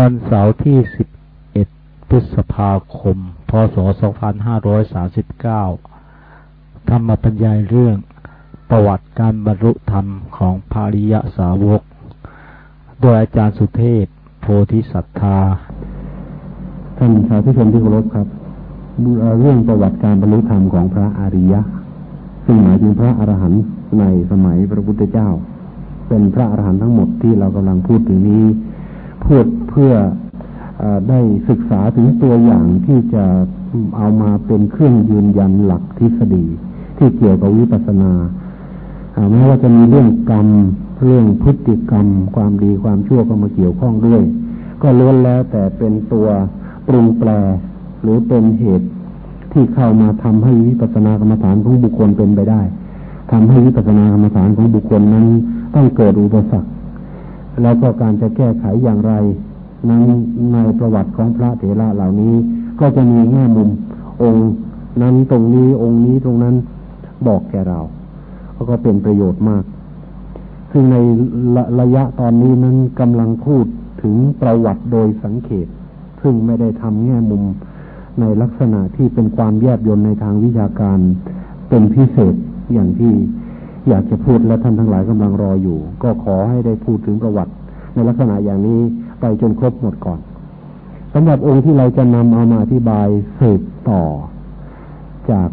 วันเสาร์ที่ 11 พฤษภาคม พศ 2539 ธรรมบรรยายเรื่อง ประวัติการบรรลุธรรมของภาริยสาวก โดยอาจารย์สุเทพ โพธิสัตธา ท่านสาธุชนที่เคารพครับ เรื่องประวัติการบรรลุธรรมของพระอริยะ ซึ่งหมายถึงพระอรหันต์ในสมัยพระพุทธเจ้า เป็นพระอรหันต์ทั้งหมดที่เรากำลังพูดถึงนี้ พูดเพื่ออได้ศึกษาถึงตัวอย่างที่จะเอามาเป็นเครื่องยืนยันหลักทฤษฎี ที่เกี่ยวกับวิปัสสนาแม้ว่าจะมีเรื่องกรรมเรื่องพฤติกรรม ความดีความชั่วก็มาเกี่ยวข้องด้วย ก็ล้วนแล้วแต่เป็นตัวปรุงแปรหรือเป็นเหตุที่เข้ามาทำให้วิปัสสนากรรมฐานของบุคคลเป็นไปได้ทำให้วิปัสสนากรรมฐานของบุคคลนั้นต้องเกิดอุปสรรค แล้วก็การจะแก้ไขอย่างไรนั้นในประวัติของพระเถระเหล่านี้ ก็จะมีแง่มุมองค์นั้นตรงนี้องค์นี้ตรงนั้นบอกแก่เราก็เป็นประโยชน์มาก ซึ่งในระระยะตอนนี้นั้นกำลังพูดถึงประวัติโดยสังเขต ซึ่งไม่ได้ทำแง่มุมในลักษณะที่เป็นความแยบยนในทางวิชาการเป็นพิเศษอย่างที่ อยากจะพูดและท่านทั้งหลายกำลังรออยู่ ก็ขอให้ได้พูดถึงประวัติ ในลักษณะอย่างนี้ไปจนครบหมดก่อนสำหรับองค์ที่เราจะนำเอามาอธิบายสืบต่อ จาก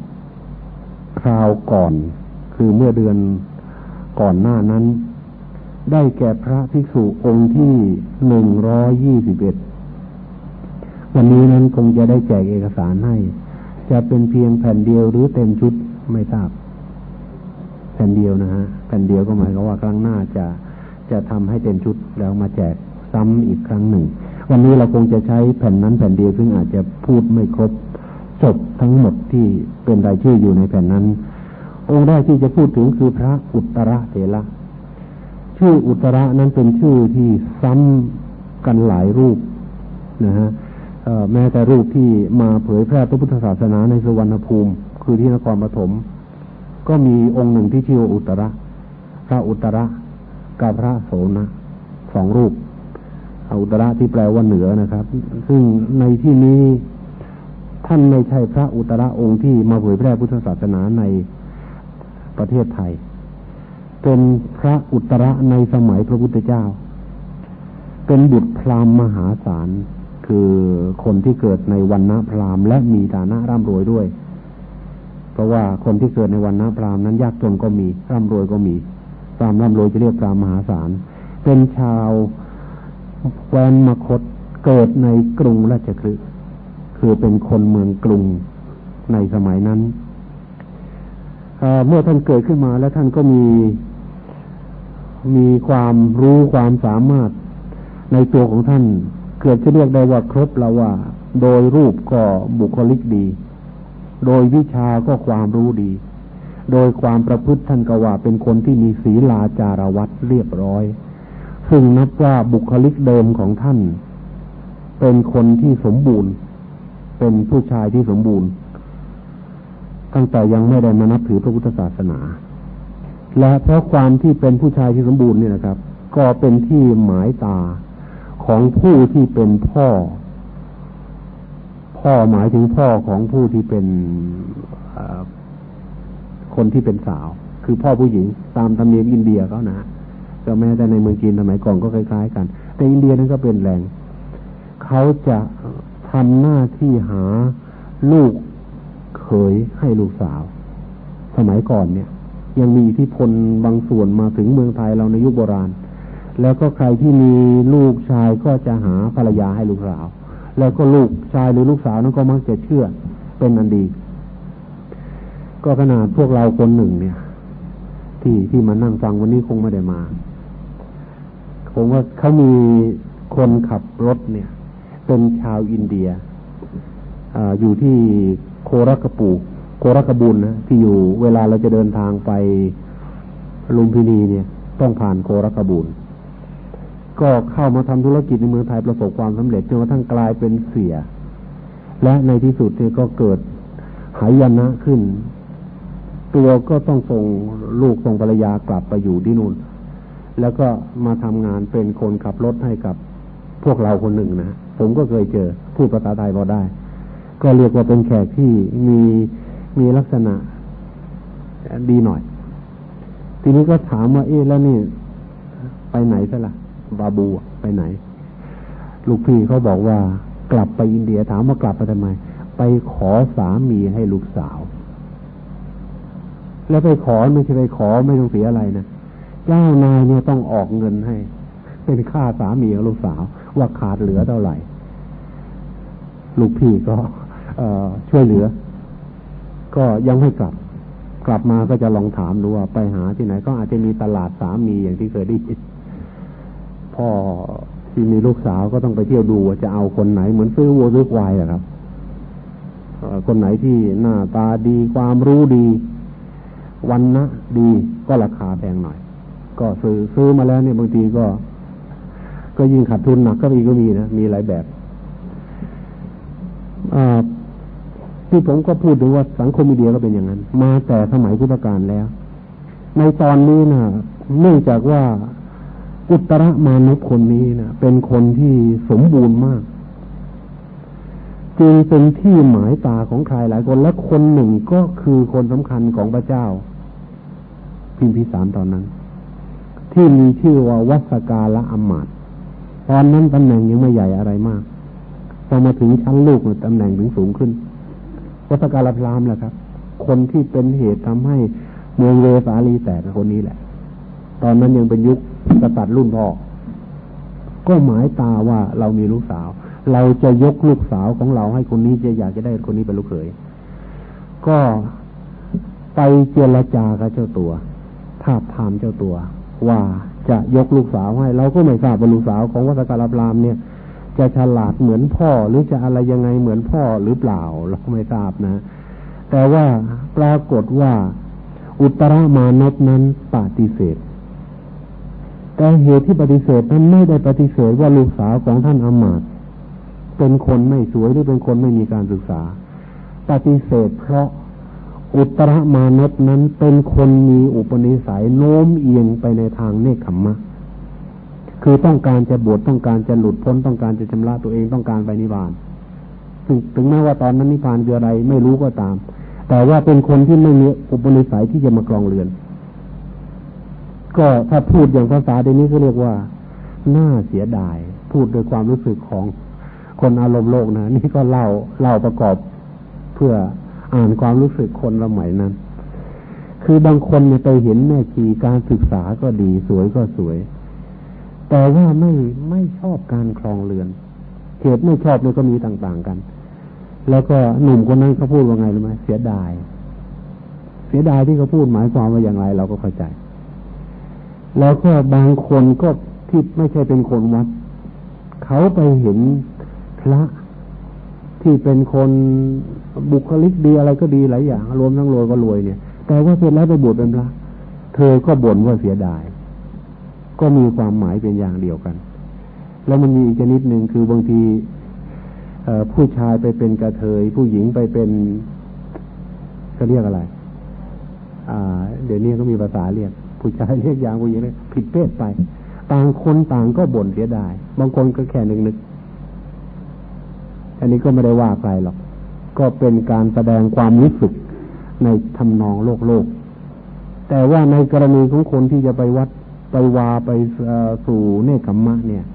คราวก่อน คือเมื่อเดือนก่อนหน้านั้น ได้แก่พระภิกษุองค์ที่หนึ่งร้อยยี่สิบเอ็ดวันนี้นั้นคงจะได้แจกเอกสารให้ จะเป็นเพียงแผ่นเดียวหรือเต็มชุดไม่ทราบ ผ่นเดียวนะฮะแผ่นเดียวก็หมายความว่าครั้งหน้าจะจะทำให้เต็มชุดแล้วมาแจกซ้ำอีกครั้งหนึ่ง วันนี้เราคงจะใช้แผ่นนั้นแผ่นเดียวซึ่งอาจจะพูดไม่ครบจบทั้งหมดที่เป็นรายชื่ออยู่ในแผ่นนั้น องค์แรกที่จะพูดถึงคือพระอุตระเถระชื่ออุตระนั้นเป็นชื่อที่ซ้ำกันหลายรูปนะฮะแม้แต่รูปที่มาเผยแพร่พระพุทธศาสนาในสุวรรณภูมิ คือที่นครปฐม ก็มีองค์หนึ่งที่ชื่ออุตระ พระอุตระกับพระโสนะสองรูปอุตระที่แปลว่าเหนือนะครับ ซึ่งในที่นี้ท่านไม่ใช่พระอุตระองค์ที่มาเผยแพร่พุทธศาสนาในประเทศไทย เป็นพระอุตระในสมัยพระพุทธเจ้า เป็นบุตรพราหมณ์มหาศาล คือคนที่เกิดในวันณะพราหมณ์และมีฐานะร่ำรวยด้วย ราะว่าคนที่เกิดในวันน้าพรามนั้นยากจนก็มีร่ำรวยก็มีพรามร่ำรวยจะเรียกพรามมหาศาล เป็นชาวแวนมคตเกิดในกรุงราชคฤห์คือเป็นคนเมืองกรุงในสมัยนั้นเมื่อท่านเกิดขึ้นมาแล้วท่านก็มีมีความรู้ความสามารถในตัวของท่าน เกิดจะเรียกได้ว่าครบแล้วว่า โดยรูปก็บุคลิกดี โดยวิชาก็ความรู้ดี โดยความประพฤติท่านก็ว่าเป็นคนที่มีศีลาจารวัตเรียบร้อย ซึ่งนับว่าบุคลิกเดิมของท่าน เป็นคนที่สมบูรณ์ เป็นผู้ชายที่สมบูรณ์ ตั้งแต่ยังไม่ได้มานับถือพระพุทธศาสนา และเพราะความที่เป็นผู้ชายที่สมบูรณ์เนี่ยนะครับ ก็เป็นที่หมายตาของผู้ที่เป็นพ่อ พ่อหมายถึงพ่อของผู้ที่เป็นคนที่เป็นสาว คือพ่อผู้หญิงตามธรรมเนียมอินเดียเขานะก็แม้แต่ในเมืองจีนสมัยก่อนก็คล้ายๆ กัน แต่อินเดียนั้นก็เป็นแหล่งเขาจะทำหน้าที่หาลูกเขยให้ลูกสาว สมัยก่อนเนี่ย ยังมีอิทธิพลบางส่วนมาถึงเมืองไทยเราในยุคโบราณ แล้วก็ใครที่มีลูกชายก็จะหาภรรยาให้ลูกสาว แล้วก็ลูกชายหรือลูกสาวนั้นก็มักจะเชื่อเป็นอันดี ก็ขนาดพวกเราคนหนึ่งเนี่ย ที่ที่มานั่งฟังวันนี้คงไม่ได้มาคงว่าเขามีคนขับรถเนี่ย เป็นชาวอินเดียออยู่ที่โครักปูโครักบุญนะที่อยู่เวลาเราจะเดินทางไปลุมพินีเนี่ย ต้องผ่านโครักบุญ ก็เข้ามาทำธุรกิจในเมืองไทยประสบความสำเร็จจนกระทั่งกลายเป็นเสีย และในที่สุดเนี่ยก็เกิดหายนะขึ้น ตัวก็ต้องส่งลูกส่งภรรยากลับไปอยู่ที่นู่น แล้วก็มาทำงานเป็นคนขับรถให้กับพวกเราคนหนึ่งนะผมก็เคยเจอพูดภาษาไทยพอได้ ก็เรียกว่าเป็นแขกที่มีมีลักษณะดีหน่อย ทีนี้ก็ถามว่าเอ๊ะแล้วนี่ไปไหนซะละ่ะ บาบูไปไหน ลูกพี่เขาบอกว่ากลับไปอินเดียถามว่ากลับไปทำไม ไปขอสามีให้ลูกสาว แล้วไปขอไม่ใช่ไปขอไม่ต้องเสียอะไรนะเจ้านายเนี่ยต้องออกเงินให้ เป็นค่าสามีของลูกสาว ว่าขาดเหลือเท่าไหร่ ลูกพี่ก็เอช่วยเหลือ ก็ยังให้กลับ กลับมาก็จะลองถามดูว่าไปหาที่ไหน ก็อาจจะมีตลาดสามีอย่างที่เคยได้ยิน พ่อที่มีลูกสาวก็ต้องไปเที่ยวดูว่าจะเอาคนไหนเหมือนซื้อวัวซื้อควายอะครับคนไหนที่หน้าตาดีความรู้ดี วันนะดีก็ราคาแพงหน่อย ก็ซื้อซื้อมาแล้วเนี่ยบางทีก็ ก็ยิ่งขาดทุนหนักก็มีก็มีนะมีหลายแบบที่ผมก็พูดถึงว่าสังคมมีเดียก็เป็นอย่างนั้น มาแต่สมัยพุทธกาลแล้ว ในตอนนี้นะเนื่องจากว่า อุตรมานุคนนี้นะเป็นคนที่สมบูรณ์มาก จึงเป็นที่หมายตาของใครหลายคน และคนหนึ่งก็คือคนสำคัญของพระเจ้า พิมพิสารตอนนั้น ที่มีชื่อว่าวัสกาละอมาตตอนนั้นตำแหน่งยังไม่ใหญ่อะไรมากพอมาถึงชั้นลูกตำแหน่งถึงสูงขึ้นวัสกาลพรามแหละครับ คนที่เป็นเหตุทำให้เมืองเวสาลีแตกคนนี้แหละ ตอนนั้นยังเป็นยุค กษัตริย์รุ่นพ่อก็หมายตาว่าเรามีลูกสาว เราจะยกลูกสาวของเราให้คนนี้จะอยากจะได้คนนี้เป็นลูกเขยก็ไปเจรจากับเจ้าตัวทาบทามเจ้าตัว ว่าจะยกลูกสาวให้ เราก็ไม่ทราบว่าลูกสาวของวัสการพรามเนี่ย จะฉลาดเหมือนพ่อหรือจะอะไรยังไงเหมือนพ่อหรือเปล่าเราไม่ทราบนะ แต่ว่าปรากฏว่าอุตรามานพนั้นปฏิเสธ แต่เหตุที่ปฏิเสธนั้นไม่ได้ปฏิเสธว่าลูกสาวของท่านอามาตเป็นคนไม่สวยหรือเป็นคนไม่มีการศึกษา ปฏิเสธเพราะอุตรมานพนั้นเป็นคนมีอุปนิสัยโน้มเอียงไปในทางเนคขมมะ คือต้องการจะบวชต้องการจะหลุดพ้นต้องการจะชำระตัวเองต้องการไปนิพพานถึงถึงแม้ว่าตอนนั้นนิพพานคืออะไรไม่รู้ก็ตาม แต่ว่าเป็นคนที่ไม่มีอุปนิสัยที่จะมากรองเรือน ก็ถ้าพูดอย่างภาษาเดี๋ยวนี้ก็เรียกว่าน่าเสียดาย พูดโดยความรู้สึกของคนอารมณ์โลกนะนี่ก็เล่าเล่าประกอบเพื่ออ่านความรู้สึกคนละใหม่นั้น คือบางคนเนี่ยไปเห็นแม่ชีการศึกษาก็ดีสวยก็สวย แต่ว่าไม่ไม่ชอบการคลองเรือนเหตุไม่ชอบเนี่ยก็มีต่าง ๆกัน แล้วก็หนุ่มคนนั้นเขาพูดว่าไงรู้ไหมเสียดาย เสียดายที่เขาพูดหมายความว่าอย่างไรเราก็เข้าใจ แล้วก็บางคนก็ที่ไม่ใช่เป็นคนวัด เขาไปเห็นพระที่เป็นคนบุคลิกดีอะไรก็ดีหลายอย่าง รวมทั้งรวยก็รวยเนี่ย แต่ว่าเสร็จแล้วไปบวชเป็นพระ เธอก็บ่นว่าเสียดาย ก็มีความหมายเป็นอย่างเดียวกัน แล้วมันมีอีกชนิดหนึ่งคือบางทีผู้ชายไปเป็นกระเทย ผู้หญิงไปเป็นเขาเรียกอะไร อ่า เดี๋ยวนี้ก็มีภาษาเรียก ผู้ชายเรียกอย่างผู้หญิงเลยผิดเพศไป ต่างคนต่างก็บ่นเสียดาย บางคนก็แค่นึกนึกอันนี้ก็ไม่ได้ว่าใครหรอก ก็เป็นการแสดงความรู้สึกในทำนองโลกโลก แต่ว่าในกรณีของคนที่จะไปวัดไปวาไปสู่เนคขมมะเนี่ย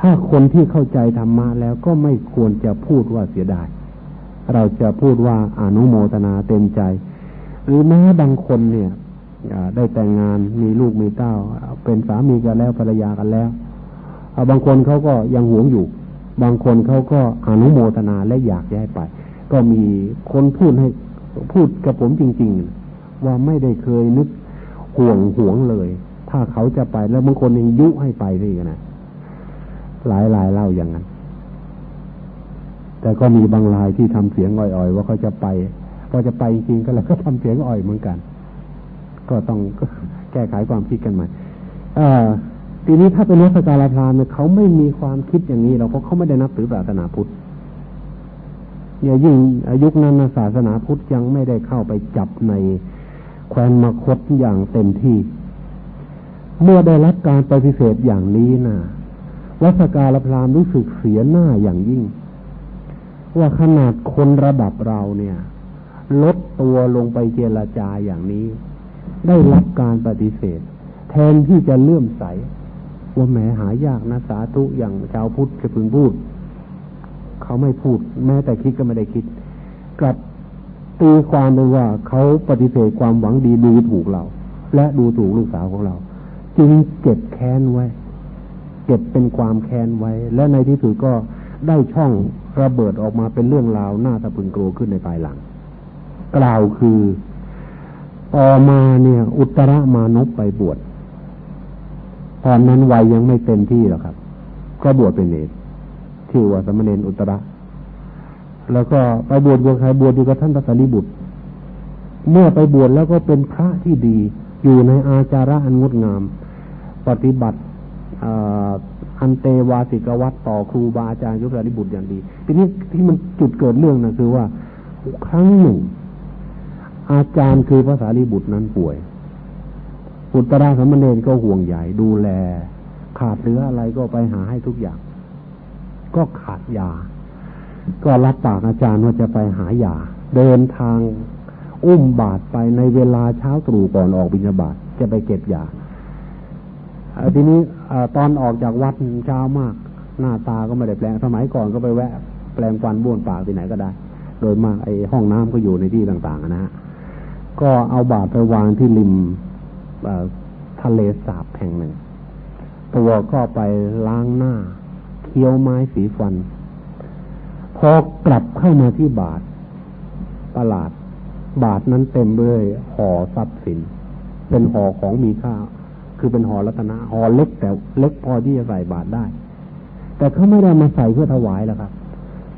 ถ้าคนที่เข้าใจธรรมะแล้วก็ไม่ควรจะพูดว่าเสียดาย เราจะพูดว่าอนุโมทนาเต็มใจ หรือแม้บางคนเนี่ย ได้แต่งงานมีลูกมีเต้า เป็นสามีกันแล้วภรรยากันแล้วบางคนเขาก็ยังหวงอยู่ บางคนเขาก็อนุโมทนาและอยากย้ายไป ก็มีคนพูดให้พูดกับผมจริง ๆ ว่าไม่ได้เคยนึกห่วงห่วงเลย ถ้าเขาจะไปแล้วบางคนยังยุให้ไปนี่กันนะหลายหลายเล่าอย่างนั้น แต่ก็มีบางรายที่ทำเสียงอ่อยๆ ว่าเขาจะไปก็จะไปจริงก็แล้วก็ทำเสียงอ่อยเหมือนกัน ก็ต้องแก้ไขความคิดกันใหม่ทีนี้ถ้าเป็นนักสการพรามเนี่ยเขาไม่มีความคิดอย่างนี้เราเพราะเขาไม่ได้นับถือศาสนาพุทธเนี่ยยิ่งยุคนั้นศาสนาพุทธยังไม่ได้เข้าไปจับในแคว้นมคตอย่างเต็มที่ เมื่อได้รับการปฏิเสธอย่างนี้นะวัสการพรามรู้สึกเสียหน้าอย่างยิ่ง ว่าขนาดคนระดับเราเนี่ย ลดตัวลงไปเจรจาอย่างนี้ ได้รับการปฏิเสธ แทนที่จะเลื่อมใส ว่าแหมหายากนะสาธุอย่างชาวพุทธจะพึงพูด เขาไม่พูด แม้แต่คิดก็ไม่ได้คิด กลับตีความเลยว่าเขาปฏิเสธความหวังดีดูถูกเรา และดูถูกลูกสาวของเรา จึงเก็บแค้นไว้ เก็บเป็นความแค้นไว้ และในที่สุดก็ได้ช่องระเบิดออกมาเป็นเรื่องราวหน้าตะพึงกลัวขึ้นในภายหลัง กล่าวคือ ต่อมาเนี่ย อุตรมานพไปบวชตอนนั้นวัยยังไม่เต็มที่หรอกครับ ก็บวชเป็นเนรชื่อว่าสมณเณรอุตระ แล้วก็ไปบวชบวชใครบวชอยู่กับท่านพระสารีบุตร เมื่อไปบวชแล้วก็เป็นพระที่ดี อยู่ในอาจาระอันงดงาม ปฏิบัติอันเตวาสิกวัตต่อครูบาอาจารย์ยุทธาริบุตรอย่างดี ทีนี้ที่มันจุดเกิดเรื่องนะคือว่าครั้งหนึ่ง อาจารย์คือพระสารีบุตรนั้นป่วยอุตราสมณเณรก็ห่วงใหญ่ดูแล ขาดเหลืออะไรก็ไปหาให้ทุกอย่าง ก็ขาดยา ก็รับปากอาจารย์ว่าจะไปหายา เดินทางอุ้มบาทไปในเวลาเช้าตรู่ก่อนออกบิณฑบาตจะไปเก็บยาทีนี้ตอนออกจากวัดเช้ามาก หน้าตาก็ไม่ได้แปลงสมัยก่อนก็ไปแวะ แปลงฟันบ้วนปากที่ไหนก็ได้ โดยมากไอ้ห้องน้ำก็อยู่ในที่ต่างๆนะฮะ ก็เอาบาทไปวางที่ริมทะเลสาบแห่งหนึ่ง ตัวก็ไปล้างหน้า เคี้ยวไม้สีฟัน พอกลับเข้ามาที่บาทตลาด บาทนั้นเต็มด้วยห่อทรัพย์สิน เป็นห่อของมีค่า คือเป็นห่อรัตนะห่อเล็กแต่เล็กพอที่จะใส่บาทได้ แต่เขาไม่ได้มาใส่เพื่อถวายแล้วครับ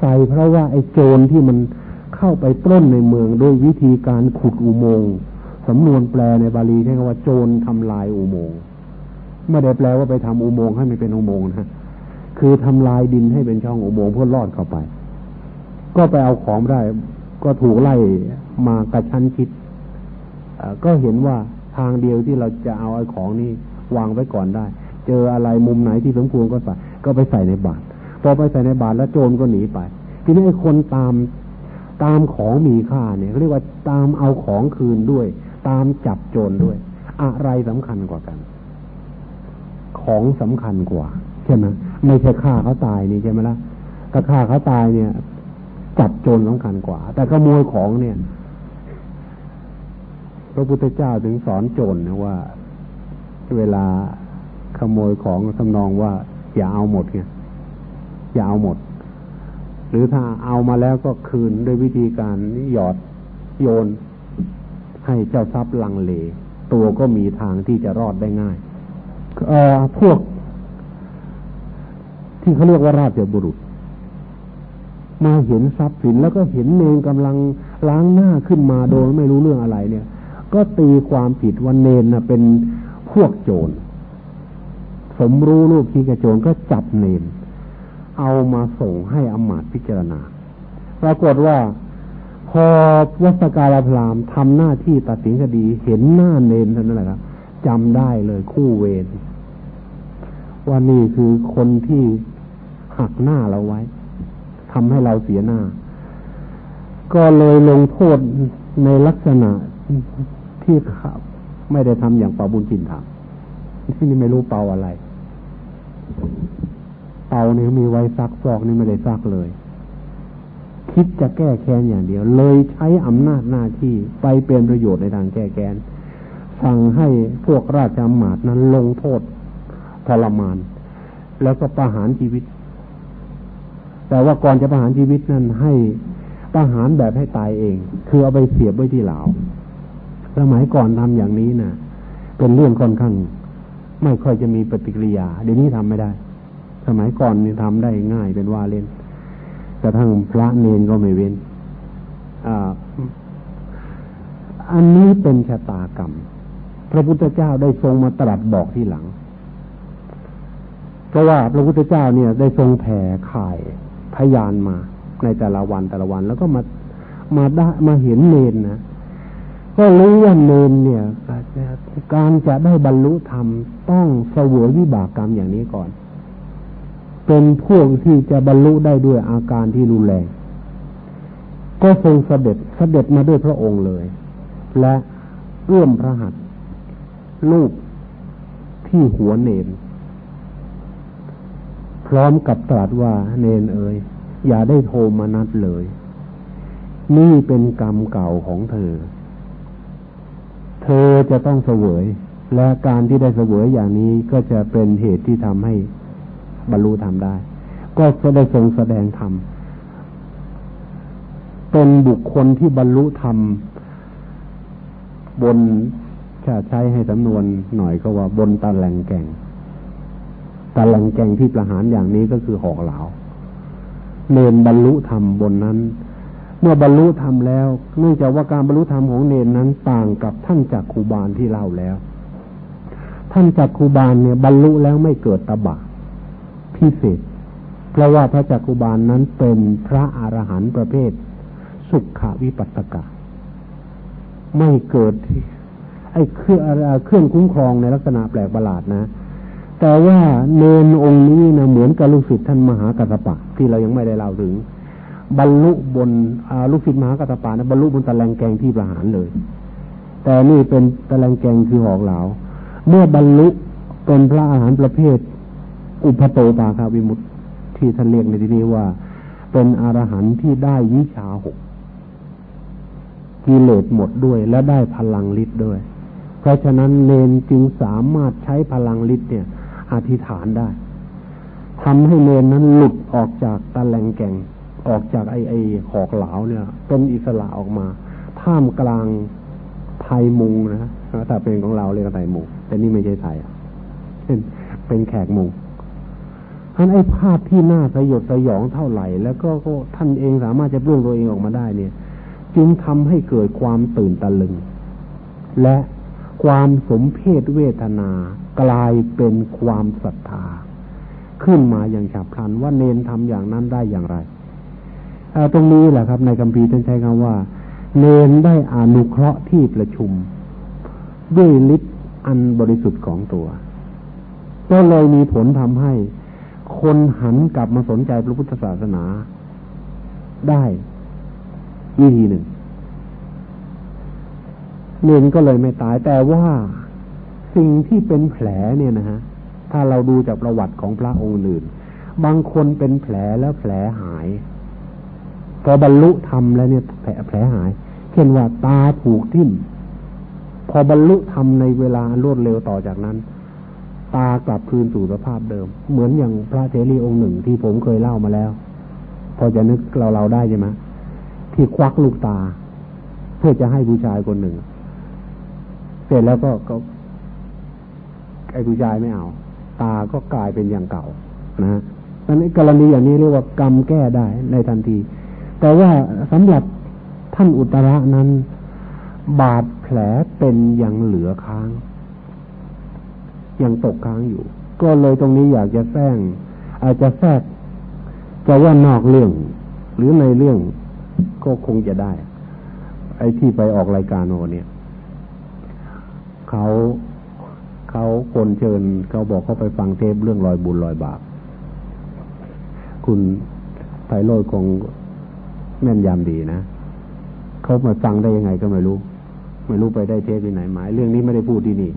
ใส่เพราะว่าไอ้โจรที่มัน เข้าไปปล้นในเมืองด้วยวิธีการขุดอุโมงค์สำนวนแปลในบาลีใช้คำว่าโจรทำลายอุโมงค์ไม่ได้แปลว่าไปทำอุโมงค์ให้มันเป็นอุโมงค์นะคือทำลายดินให้เป็นช่องอุโมงค์เพื่อลอดเข้าไป ก็ไปเอาของได้ ก็ถูกไล่มากระชั้นชิดก็เห็นว่าทางเดียวที่เราจะเอาไอ้ของนี้วางไว้ก่อนได้ เจออะไรมุมไหนที่สมควรก็ใส่ ก็ไปใส่ในบาตรพอไปใส่ในบาตรแล้วโจรก็หนีไป ทีนี้คนตาม ตามของมีค่าเนี่ยเรียกว่าตามเอาของคืนด้วย ตามจับโจรด้วย อะไรสำคัญกว่ากัน ของสำคัญกว่าใช่ไหมไม่ใช่ฆ่าเขาตายนี่ใช่ไหมละ่ะถ้าฆ่าเขาตายเนี่ย จับโจรสำคัญกว่า แต่ขโมยของเนี่ยพระพุทธเจ้าถึงสอนโจรนะว่า เวลาขโมยของทำนองว่า อย่าเอาหมดไงอย่าเอาหมด หรือถ้าเอามาแล้วก็คืนด้วยวิธีการหยอดโยน ให้เจ้าทรัพย์ลังเล ตัวก็มีทางที่จะรอดได้ง่าย เอ่อพวก ที่เขาเรียกว่าราชบุรุษ มาเห็นทรัพย์สินแล้วก็เห็นเนงกำลังล้างหน้าขึ้นมาโดยไม่รู้เรื่องอะไรเนี่ย ก็ตีความผิดว่าเนนนะเป็นพวกโจร สมรู้ลูกขี้กระโจรก็จับเนน เอามาส่งให้อมาตพิจารณา ปรากฏว่า พอวัสการพรามทำหน้าที่ตัดสินคดีเห็นหน้าเนนเท่านั้นแหละครับจำได้เลยคู่เวรว่านี่คือคนที่หักหน้าเราไว้ทำให้เราเสียหน้า ก็เลยลงโทษในลักษณะที่ขับ ไม่ได้ทำอย่างเปาบุญจินทำที่นี่ไม่รู้เปาอะไร เป่าเนี่ยมีไว้ซักซอกนี่ไม่ได้ซักเลย คิดจะแก้แค้นอย่างเดียว เลยใช้อำนาจหน้าที่ไปเป็นประโยชน์ในทางแก้แค้นสั่งให้พวกราชอามาตย์นั้นลงโทษทรมาน แล้วก็ประหารชีวิต แต่ว่าก่อนจะประหารชีวิตนั้นให้ประหารแบบให้ตายเอง คือเอาไปเสียบไว้ที่เหลาสมัยก่อนทำอย่างนี้นะ่ะ เป็นเรื่องค่อนข้าง ไม่ค่อยจะมีปฏิกิริยา เดี๋ยวนี้ทำไม่ได้ สมัยก่อนนี่ทำได้ง่ายเป็นว่าเล่นกระทั่งพระเนนก็ไม่เว้นอ่าอันนี้เป็นชะตากรรม พระพุทธเจ้าได้ทรงมาตรัสบอกที่หลัง เพราะว่าพระพุทธเจ้าเนี่ย ได้ทรงแผ่ข่ายพยานมา ในแต่ละวันแต่ละวัน แล้วก็มามาได้มาเห็นเนนนะก็รู้ว่าเนนเนี่ย การจะได้บรรลุธรรมต้องเสวยวิบากกรรมอย่างนี้ก่อน เป็นพวกที่จะบรรลุได้ด้วยอาการที่รุนแรง ก็ทรงเสด็จเสด็จมาด้วยพระองค์เลย และเอื้อมพระหัตถ์ลูกที่หัวเนนพร้อมกับตรัสว่าเนนเอ๋ยอย่าได้โทมานัดเลย นี่เป็นกรรมเก่าของเธอ เธอจะต้องเสวย และการที่ได้เสวยอย่างนี้ก็จะเป็นเหตุที่ทำให้ บรรลุธรรมได้ ก็จะได้ทรงแสดงธรรมเป็นบุคคลที่บรรลุธรรมบนจะใช้ให้สำนวนหน่อยก็ว่าบนตะแหลงแก่งตะแหลงแก่งที่ประหารอย่างนี้ก็คือหอกเหลาเนนบรรลุธรรมบนนั้น เมื่อบรรลุธรรมแล้วเนื่องจากว่าการบรรลุธรรมของเนนนั้นต่างกับท่านจากครูบาลที่เล่าแล้ว ท่านจากครูบาลเนี่ยบรรลุแล้วไม่เกิดตบะ พิเศษ เพราะว่าพระจักคุบาลนนั้นเป็นพระอรหันต์ประเภท สุขวิปัสสกะ ไม่เกิด ไอ้เครื่องเครื่องคุ้มครองในลักษณะแปลกประหลาดนะ แต่ว่าเนนองค์นี้นะเหมือนกับลูกศิษย์ท่านมหากัสปะ ที่เรายังไม่ได้เล่าถึง บรรลุบนลูกศิษย์มหากัสปะนะบรรลุบนตะแลงแกงที่ประหารเลย แต่นี่เป็นตะแลงแกงคือหอกเหลาเมื่อบรรลุเป็นพระอาหารประเภท อุปโตปาคาวิมุตที่ท่านเรียกในที่นี้ว่า เป็นอรหันต์ที่ได้วิชาหกกิเลสหมดด้วย และได้พลังฤทธิ์ด้วย เพราะฉะนั้นเนนจึงสามารถใช้พลังฤทธิ์เนี่ย อธิษฐานได้ทำให้เนนนั้นหลุดออกจากตะแลงแก่ง ออกจากไอไอหอกเหลาเนี่ย เป็นอิสระออกมาท่ามกลางไทยมุงนะถ้าเป็นของเราเรียกไทยมุงแต่นี่ไม่ใช่ไทยเป็นแขกมุง ท่านไอ้ภาพที่น่าสยดสยองเท่าไหร่ แล้วก็ท่านเองสามารถจะเปลื้องตัวเองออกมาได้เนี่ย จึงทำให้เกิดความตื่นตะลึง และความสมเพศเวทนากลายเป็นความศรัทธา ขึ้นมาอย่างฉับพลันว่าเนนทำอย่างนั้นได้อย่างไรตรงนี้แหละครับ ในคัมภีร์ท่านใช้คำว่า เนนได้อนุเคราะห์ที่ประชุม ด้วยฤทธิ์อันบริสุทธิ์ของตัว ก็เลยมีผลทำให้ คนหันกลับมาสนใจพระพุทธศาสนาได้วิธีหนึ่งเนนก็เลยไม่ตายแต่ว่าสิ่งที่เป็นแผลเนี่ยนะฮะ ถ้าเราดูจากประวัติของพระองค์อื่น บางคนเป็นแผลแล้วแผลหาย พอบรรลุธรรมแล้วเนี่ยแผลแผลหาย เช่นว่าตาผูกทิ่ม พอบรรลุธรรมในเวลารวดเร็วต่อจากนั้น ตากลับคืนสู่สภาพเดิม เหมือนอย่างพระเทรีองค์หนึ่งที่ผมเคยเล่ามาแล้ว พอจะนึกเราเราได้ใช่ไหมที่ควักลูกตา เพื่อจะให้ผู้ชายคนหนึ่ง เสร็จแล้วก็ก็ไอ้ผู้ชายไม่เอา ตาก็กลายเป็นอย่างเก่านะอันนี้กรณีอย่างนี้เรียกว่ากรรมแก้ได้ในทันที แต่ว่าสำหรับท่านอุตระนั้น บาดแผลเป็นยังเหลือค้าง ยังตกค้างอยู่ ก็เลยตรงนี้อยากจะแซงอาจจะแทรกจะว่านอกเรื่อง หรือในเรื่องก็คงจะได้ ไอ้ที่ไปออกรายการโอเนี่ยเขาเขาคนเชิญเขาบอกเขาไปฟังเทปเรื่องรอยบุญรอยบาปคุณไพโรดคงแม่นยำดีนะเขามาฟังได้ยังไงก็ไม่รู้ ไม่รู้ไปได้เทปที่ไหนหมาย เรื่องนี้ไม่ได้พูดที่นี่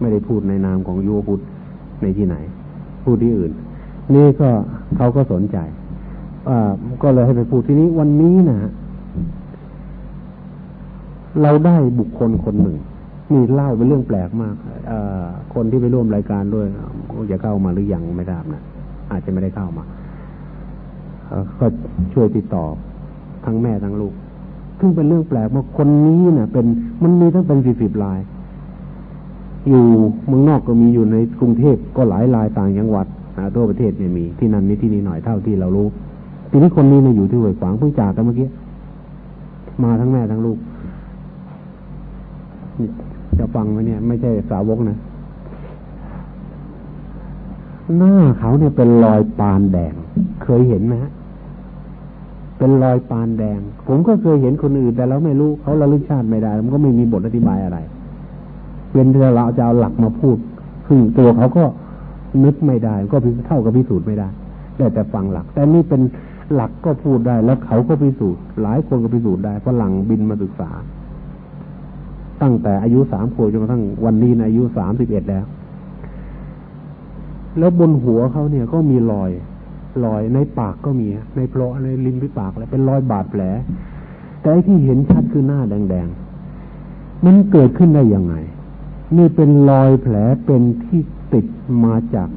ไม่ได้พูดในนามของยูพุทธในที่ไหน พูดที่อื่น นี่ก็เขาก็สนใจอ่าก็เลยให้ไปพูดที่นี้วันนี้นะเราได้บุคคลคนหนึ่งนี่เล่าเป็นเรื่องแปลกมากอคนที่ไปร่วมรายการด้วยจะเข้ามาหรือยังไม่ทราบนะอาจจะไม่ได้เข้ามาก็ช่วยติดต่อทั้งแม่ทั้งลูกซึ่งเป็นเรื่องแปลกว่าคนนี้นะ่ะ เป็นมันมีทั้งเป็นสิบสิบลาย อยู่เมืองนอกก็มีอยู่ในกรุงเทพก็หลายรายต่างจังหวัดนะทั่วประเทศเนี่ยมีที่นั่นนี่ที่นี่หน่อยเท่าที่เรารู้ทีนี้คนนี้เนี่ยอยู่ที่ห้วยขวางเพิ่งจากกันเมื่อกี้มาทั้งแม่ทั้งลูกจะฟังไหมเนี่ย ไม่ใช่สาวกนะหน้าเขาเนี่ยเป็นรอยปานแดง เคยเห็นไหมฮะเป็นรอยปานแดง ผมก็เคยเห็นคนอื่นแต่เราไม่รู้เขาระลึกชาติไม่ได้ มันก็ไม่มีบทอธิบายอะไร เว้นแต่เราจะเอาหลักมาพูด ซึ่งตัวเขาก็นึกไม่ได้ ก็เท่ากับพิสูจน์ไม่ได้ได้แต่ฟังหลัก แต่นี่เป็นหลักก็พูดได้ แล้วเขาก็พิสูจน์หลายคนก็พิสูจน์ได้ฝรั่งบินมาศึกษา ตั้งแต่อายุสามขวบจนกระทั่งวันนี้นะอายุสามสิบเอ็ดแล้ว แล้วบนหัวเขาเนี่ยก็มีรอยรอยในปากก็มีในเพลาะในลิ้นพิปากแล้วเป็นรอยบาดแผล แต่ที่เห็นชัดคือหน้าแดงๆมันเกิดขึ้นได้ยังไง นี่เป็นรอยแผลเป็นที่ติดมาจาก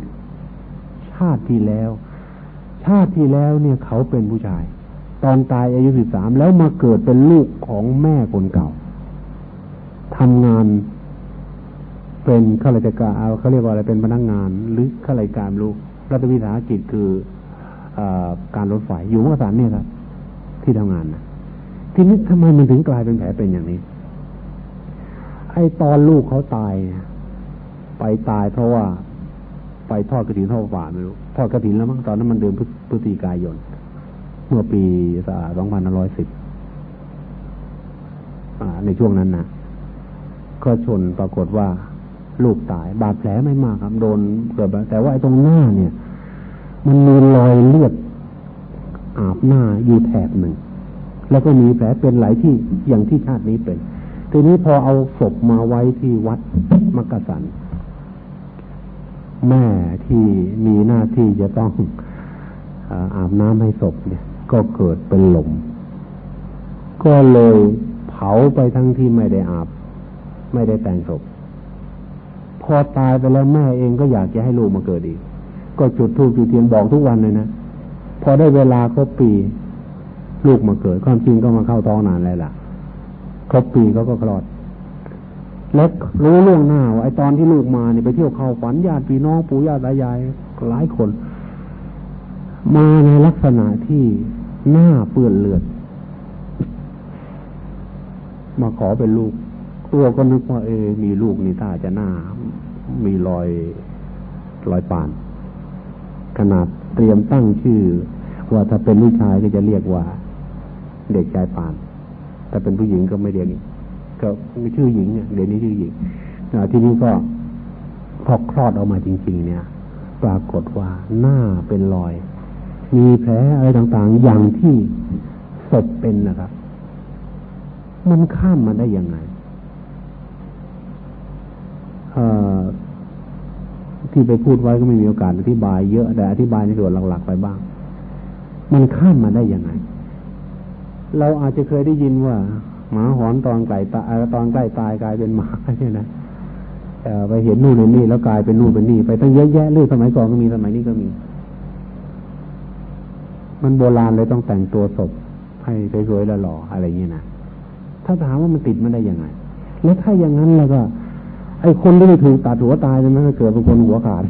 ชาติที่แล้ว ชาติที่แล้วเนี่ยเขาเป็นผู้ชาย ตอนตายอายุสิบสามแล้วมาเกิดเป็นลูกของแม่คนเก่าทำงานเป็นข้าราชการเขาเรียกว่าอะไรเป็นพนักงงาน หรือข้าราชการลูกรัฐวิสาหกิจคืออการรถไฟอยู่มักสารเนี่ยครับที่ทำงานนะทีนี้ทำไมมันถึงกลายเป็นแผลเป็นอย่างนี้ ไอ้ตอนลูกเขาตาย ไปตายเพราะว่า ไปทอดกระถินทอดป่าไม่รู้ทอดกระถินแล้วมั้งตอนนั้นมันเดือนพฤศจิกายน เมื่อปีสองพันร้อยสิบในช่วงนั้นนะก็ชนปรากฏว่าลูกตาย บาดแผลไม่มากครับโดนเกือบแต่ว่าไอ้ตรงหน้าเนี่ย มันมีรอยเลือดอาบหน้าอยู่แถบหนึ่ง แล้วก็มีแผลเป็นหลายที่อย่างที่ชาตินี้เป็น ทีนี้พอเอาศพมาไว้ที่วัดมักกะสัน แม่ที่มีหน้าที่จะต้องอาบน้ำให้ศพเนี่ย ก็เกิดเป็นลม ก็เลยเผาไปทั้งที่ไม่ได้อาบ ไม่ได้แต่งศพ พอตายไปแล้วแม่เองก็อยากจะให้ลูกมาเกิดอีก ก็จุดธูปจุดเทียนบอกทุกวันเลยนะ พอได้เวลาครบปี ลูกมาเกิด ความจริงก็มาเข้าท้องนานแล้วล่ะ รบปีเขาก็คลอดแล้วรู้ล่วงหน้าว่าไอตอนที่ลูกมาเนี่ยไปเที่ยวเข้าฝันญาติพี่น้องปู่ย่าตายายหลายคน มาในลักษณะที่หน้าเปื้อนเลือด มาขอเป็นลูก ตัวก็นึกว่าเอ มีลูกนี่ถ้าจะหน้า มีรอยรอยปาน ขนาดเตรียมตั้งชื่อ ว่าถ้าเป็นลูกชายก็จะเรียกว่า เด็กชายปาน ถ้าเป็นผู้หญิงก็ไม่เรียกก็ไม่ชื่อหญิงเนี่ยเดี๋ยวนี้ชื่อหญิงทีนี้ก็พอคลอดออกมาจริง ๆ เนี่ย ปรากฏว่าหน้าเป็นรอย มีแผลอะไรต่างๆ อย่างที่ศพเป็นนะครับ มันข้ามมาได้ยังไงที่ไปพูดไว้ก็ไม่มีโอกาสอธิบายเยอะแต่อธิบายในส่วนหลัก ๆ ไปบ้าง มันข้ามมาได้ยังไง เราอาจจะเคยได้ยินว่า หมาหอนตอนไก่ตายตอนใกล้ตายกลายเป็นหมาใช่ไหมไปเห็นนู่นเห็นนี่แล้วกลายเป็นนู่นเป็นนี่ไปตั้งเยอะแยะเรื่องสมัยก่อนก็มีสมัยนี้ก็มี มันโบราณเลยต้องแต่งตัวศพให้สวยๆแล้วหล่ออะไรอย่างนี้นะถ้าถามว่ามันติดมันได้ยังไง แล้วถ้าอย่างนั้นแล้วก็ ไอ้คนที่ไม่ถูกตัดหัวตายนั้นเกิดเป็นคนหัวขาด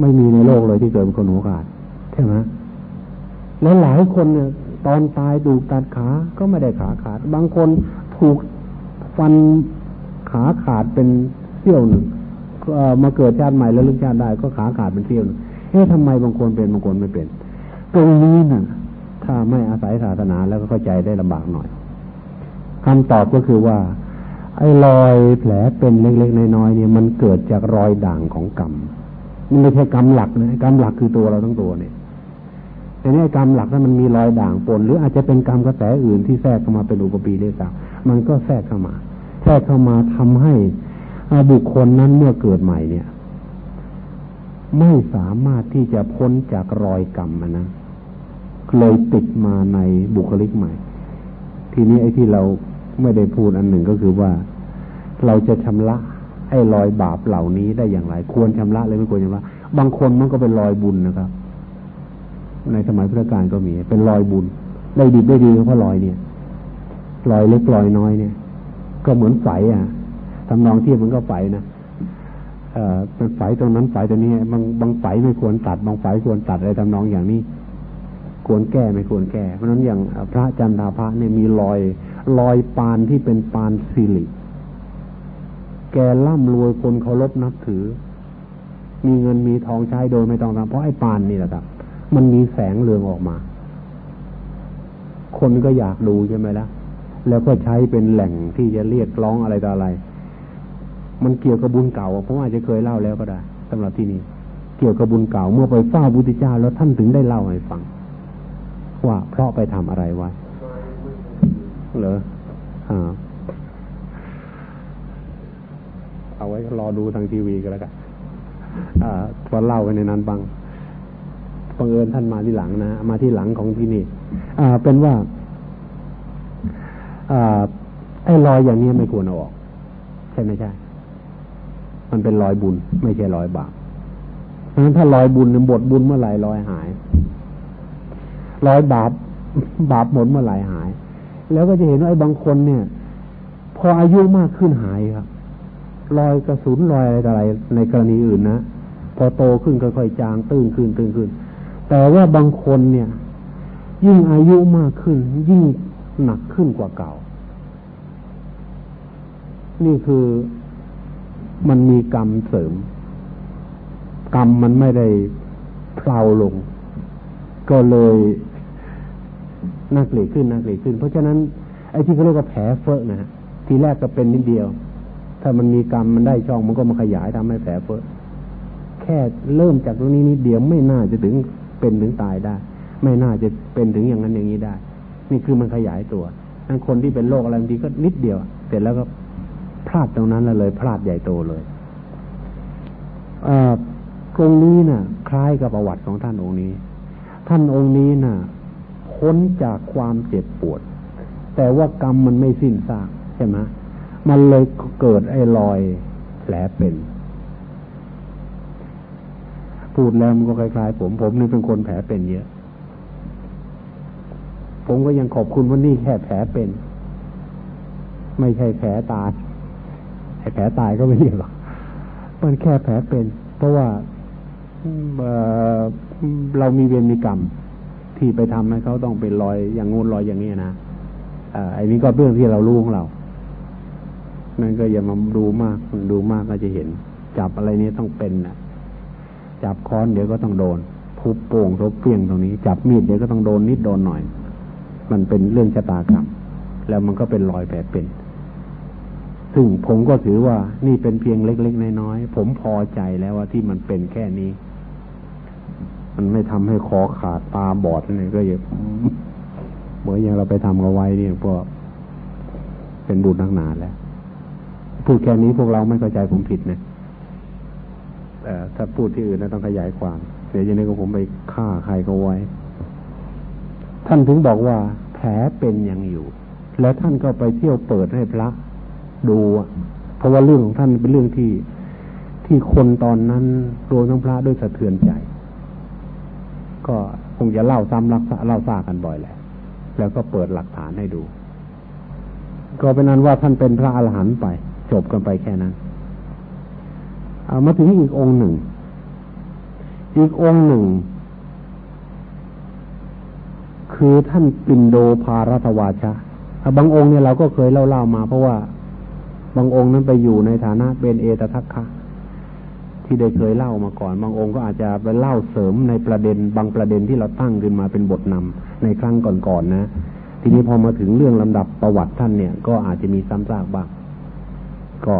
ไม่มีในโลกเลยที่เกิดเป็นคนหัวขาดใช่ไหมแล้วหลายคนเนี่ย ตอนตายถูกตัดขาก็ไม่ได้ขาขาด บางคนถูกฟันขาขาดเป็นเสี้ยวหนึ่งมาเกิดชาติใหม่แล้วลึกชาติได้ก็ขาขาดเป็นเสี้ยวหนึ่งเอ๊ะทำไมบางคนเป็นบางคนไม่เป็น ตรงนี้น่ะ ถ้าไม่อาศัยศาสนาแล้วก็เข้าใจได้ลำบากหน่อยคำตอบก็คือว่า ไอ้รอยแผลเป็นเล็กๆน้อยๆเนี่ยมันเกิดจากรอยด่างของกรรมมันไม่ใช่กรรมหลักนะกรรมหลักคือตัวเราทั้งตัวเนี่ย แต่นี่กรรมหลักถ้ามันมีรอยด่างปนหรืออาจจะเป็นกรรมกระแสอื่นที่แทรกเข้ามาเป็นอุปปีเรียกมันก็แทรกเข้ามา แทรกเข้ามาทำให้บุคคลนั้นเมื่อเกิดใหม่เนี่ย ไม่สามารถที่จะพ้นจากรอยกรรมนะเลยติดมาในบุคลิกใหม่ ทีนี้ไอ้ที่เราไม่ได้พูดอันหนึ่งก็คือว่าเราจะชำระไอ้รอยบาปเหล่านี้ได้อย่างไร ควรชำระเลยไม่ควรชำระบางคนมันก็เป็นรอยบุญนะครับ ในสมัยพุทธกาลก็มี เป็นรอยบุญ ได้ดีได้ดีเพราะรอยเนี่ยรอยเล็กรอยน้อยเนี่ย ก็เหมือนไฟอะทำนองเทียบมันก็ไฟนะเอ่อเป็นไฟตรงนั้นไฟตรงนี้บางบางไฟไม่ควรตัด บางไฟควรตัดอะไรทำนองอย่างนี้ ควรแก้ไม่ควรแก้ เพราะนั้นอย่างพระจันทาพระเนี่ยมีรอยรอยปานที่เป็นปานสิริแกล่ำรวยคนเคารพนับถือ มีเงินมีทองใช้โดยไม่ต้องทำเพราะไอ้ปานนี่แหละครับ มันมีแสงเรืองออกมา คนก็อยากดูใช่ไหมละ่ะ แล้วก็ใช้เป็นแหล่งที่จะเรียกร้องอะไรต่ออะไร มันเกี่ยวกับบุญเก่าผมอาจจะเคยเล่าแล้วก็ได้สำหรับที่นี้เกี่ยวกับบุญเก่าเมื่อไปเฝ้าพุทธเจ้าแล้วท่านถึงได้เล่าให้ฟัง ว่าเพราะไปทำอะไรไว้เหรออ่าเอาไว้รอดูทางทีวีกันแล้วกันอ่าพอเล่าไปในนั้นบาง บังเอิญท่านมาที่หลังนะมาที่หลังของที่นี่อ่าเป็นว่าอ่าไอ้รอยอย่างนี้ไม่ควรเอาออก ใช่ไม่ใช่ มันเป็นรอยบุญ ไม่ใช่รอยบาปเพราะฉะนั้นถ้ารอยบุญเนี่ยบทบุญเมื่อไหร่รอยหายรอยบาปบาปหมดเมื่อไหร่หาย แล้วก็จะเห็นว่าไอ้บางคนเนี่ย พออายุมากขึ้นหายครับรอยกระสุนรอยอะไรอะไรในกรณีอื่นนะพอโตขึ้นค่อยๆจางตื้นขึ้นตื้นขึ้น แต่ว่าบางคนเนี่ย ยิ่งอายุมากขึ้น ยิ่งหนักขึ้นกว่าเก่า นี่คือมันมีกรรมเสริม กรรมมันไม่ได้เพลาลง ก็เลยน่าเลียขึ้นน่าเลียขึ้น เพราะฉะนั้นไอ้ที่เขาเรียกว่าแผลเฟอะนะฮะทีแรกก็เป็นนิดเดียว ถ้ามันมีกรรมมันได้ช่องมันก็มาขยายทำให้แผลเฟอะแค่เริ่มจากตรงนี้นิดเดียวไม่น่าจะถึง เป็นถึงตายได้ ไม่น่าจะเป็นถึงอย่างนั้นอย่างนี้ได้ นี่คือมันขยายตัวทั้งคนที่เป็นโรคอะไรบางทีก็นิดเดียว เสร็จแล้วก็พลาดตรงนั้นแล้วเลย พลาดใหญ่โตเลยอตรงนี้นะ่ะ คล้ายกับประวัติของท่านองค์นี้ ท่านองค์นี้นะ่ะพ้นจากความเจ็บปวด แต่ว่ากรรมมันไม่สิ้นซากใช่ไหมมันเลยเกิดไอ้รอยแผลเป็น พูดแล้วมันก็คล้ายๆ ผมผมนี่เป็นคนแผลเป็นเยอะ ผมก็ยังขอบคุณว่านี่แค่แผลเป็น ไม่ใช่แผลตายแผลตายก็ไม่เรียกหรอกมันแค่แผลเป็น เพราะว่าเรามีเวรมีกรรม ที่ไปทำให้เขาต้องเป็นรอยอย่างงูนรอยอย่างนี้นะอ่าไอ้นี้ก็เรื่องที่เรารู้ของเรา นั่นก็อย่ามาดูมากดูมากก็จะเห็น จับอะไรนี้ต้องเป็นนะ จับค้อนเดี๋ยวก็ต้องโดนทุบโป่งทุบเปี้ยงตรงนี้ จับมีดเดี๋ยวก็ต้องโดนนิดโดนหน่อย มันเป็นเรื่องชะตากรรมแล้วมันก็เป็นรอยแผลเป็น ซึ่งผมก็ถือว่านี่เป็นเพียงเล็กๆน้อยๆผมพอใจแล้วว่าที่มันเป็นแค่นี้ มันไม่ทำให้คอขาดตาบอดนี่ก็อย่างเหมือนอย่างเราไปทำกันไว้เนี่ยพวกเป็นบุญนักหนาแล้วพูดแค่นี้พวกเราไม่เข้าใจผมผิดนะ ถ้าพูดที่อื่นนะต้องขยายความเดี๋ยวยังไงก็ผมไปฆ่าใครก็ไว้ ท่านถึงบอกว่า แผลเป็นยังอยู่ แล้วท่านก็ไปเที่ยวเปิดให้พระดูเพราะว่าเรื่องของท่านเป็นเรื่องที่ที่คนตอนนั้นรวมทั้งพระด้วยสะเทือนใจ ก็คงจะเล่าซ้ำรักเล่าซากันบ่อยแหละ แล้วก็เปิดหลักฐานให้ดู ก็เป็นนั้นว่าท่านเป็นพระอรหันต์ไป จบกันไปแค่นั้น เอามาถึงอีกองค์หนึ่ง อีกองค์หนึ่ง คือท่านปินโดภารัตวาชะบางองค์เนี่ยเราก็เคยเล่าเล่ามา เพราะว่าบางองค์นั้นไปอยู่ในฐานะเป็นเอตทัคคะที่ได้เคยเล่ามาก่อน บางองค์ก็อาจจะไปเล่าเสริมในประเด็น บางประเด็นที่เราตั้งขึ้นมาเป็นบทนำในครั้งก่อนๆนนะทีนี้พอมาถึงเรื่องลำดับประวัติท่านเนี่ย ก็อาจจะมีซ้ำซากบ้างก็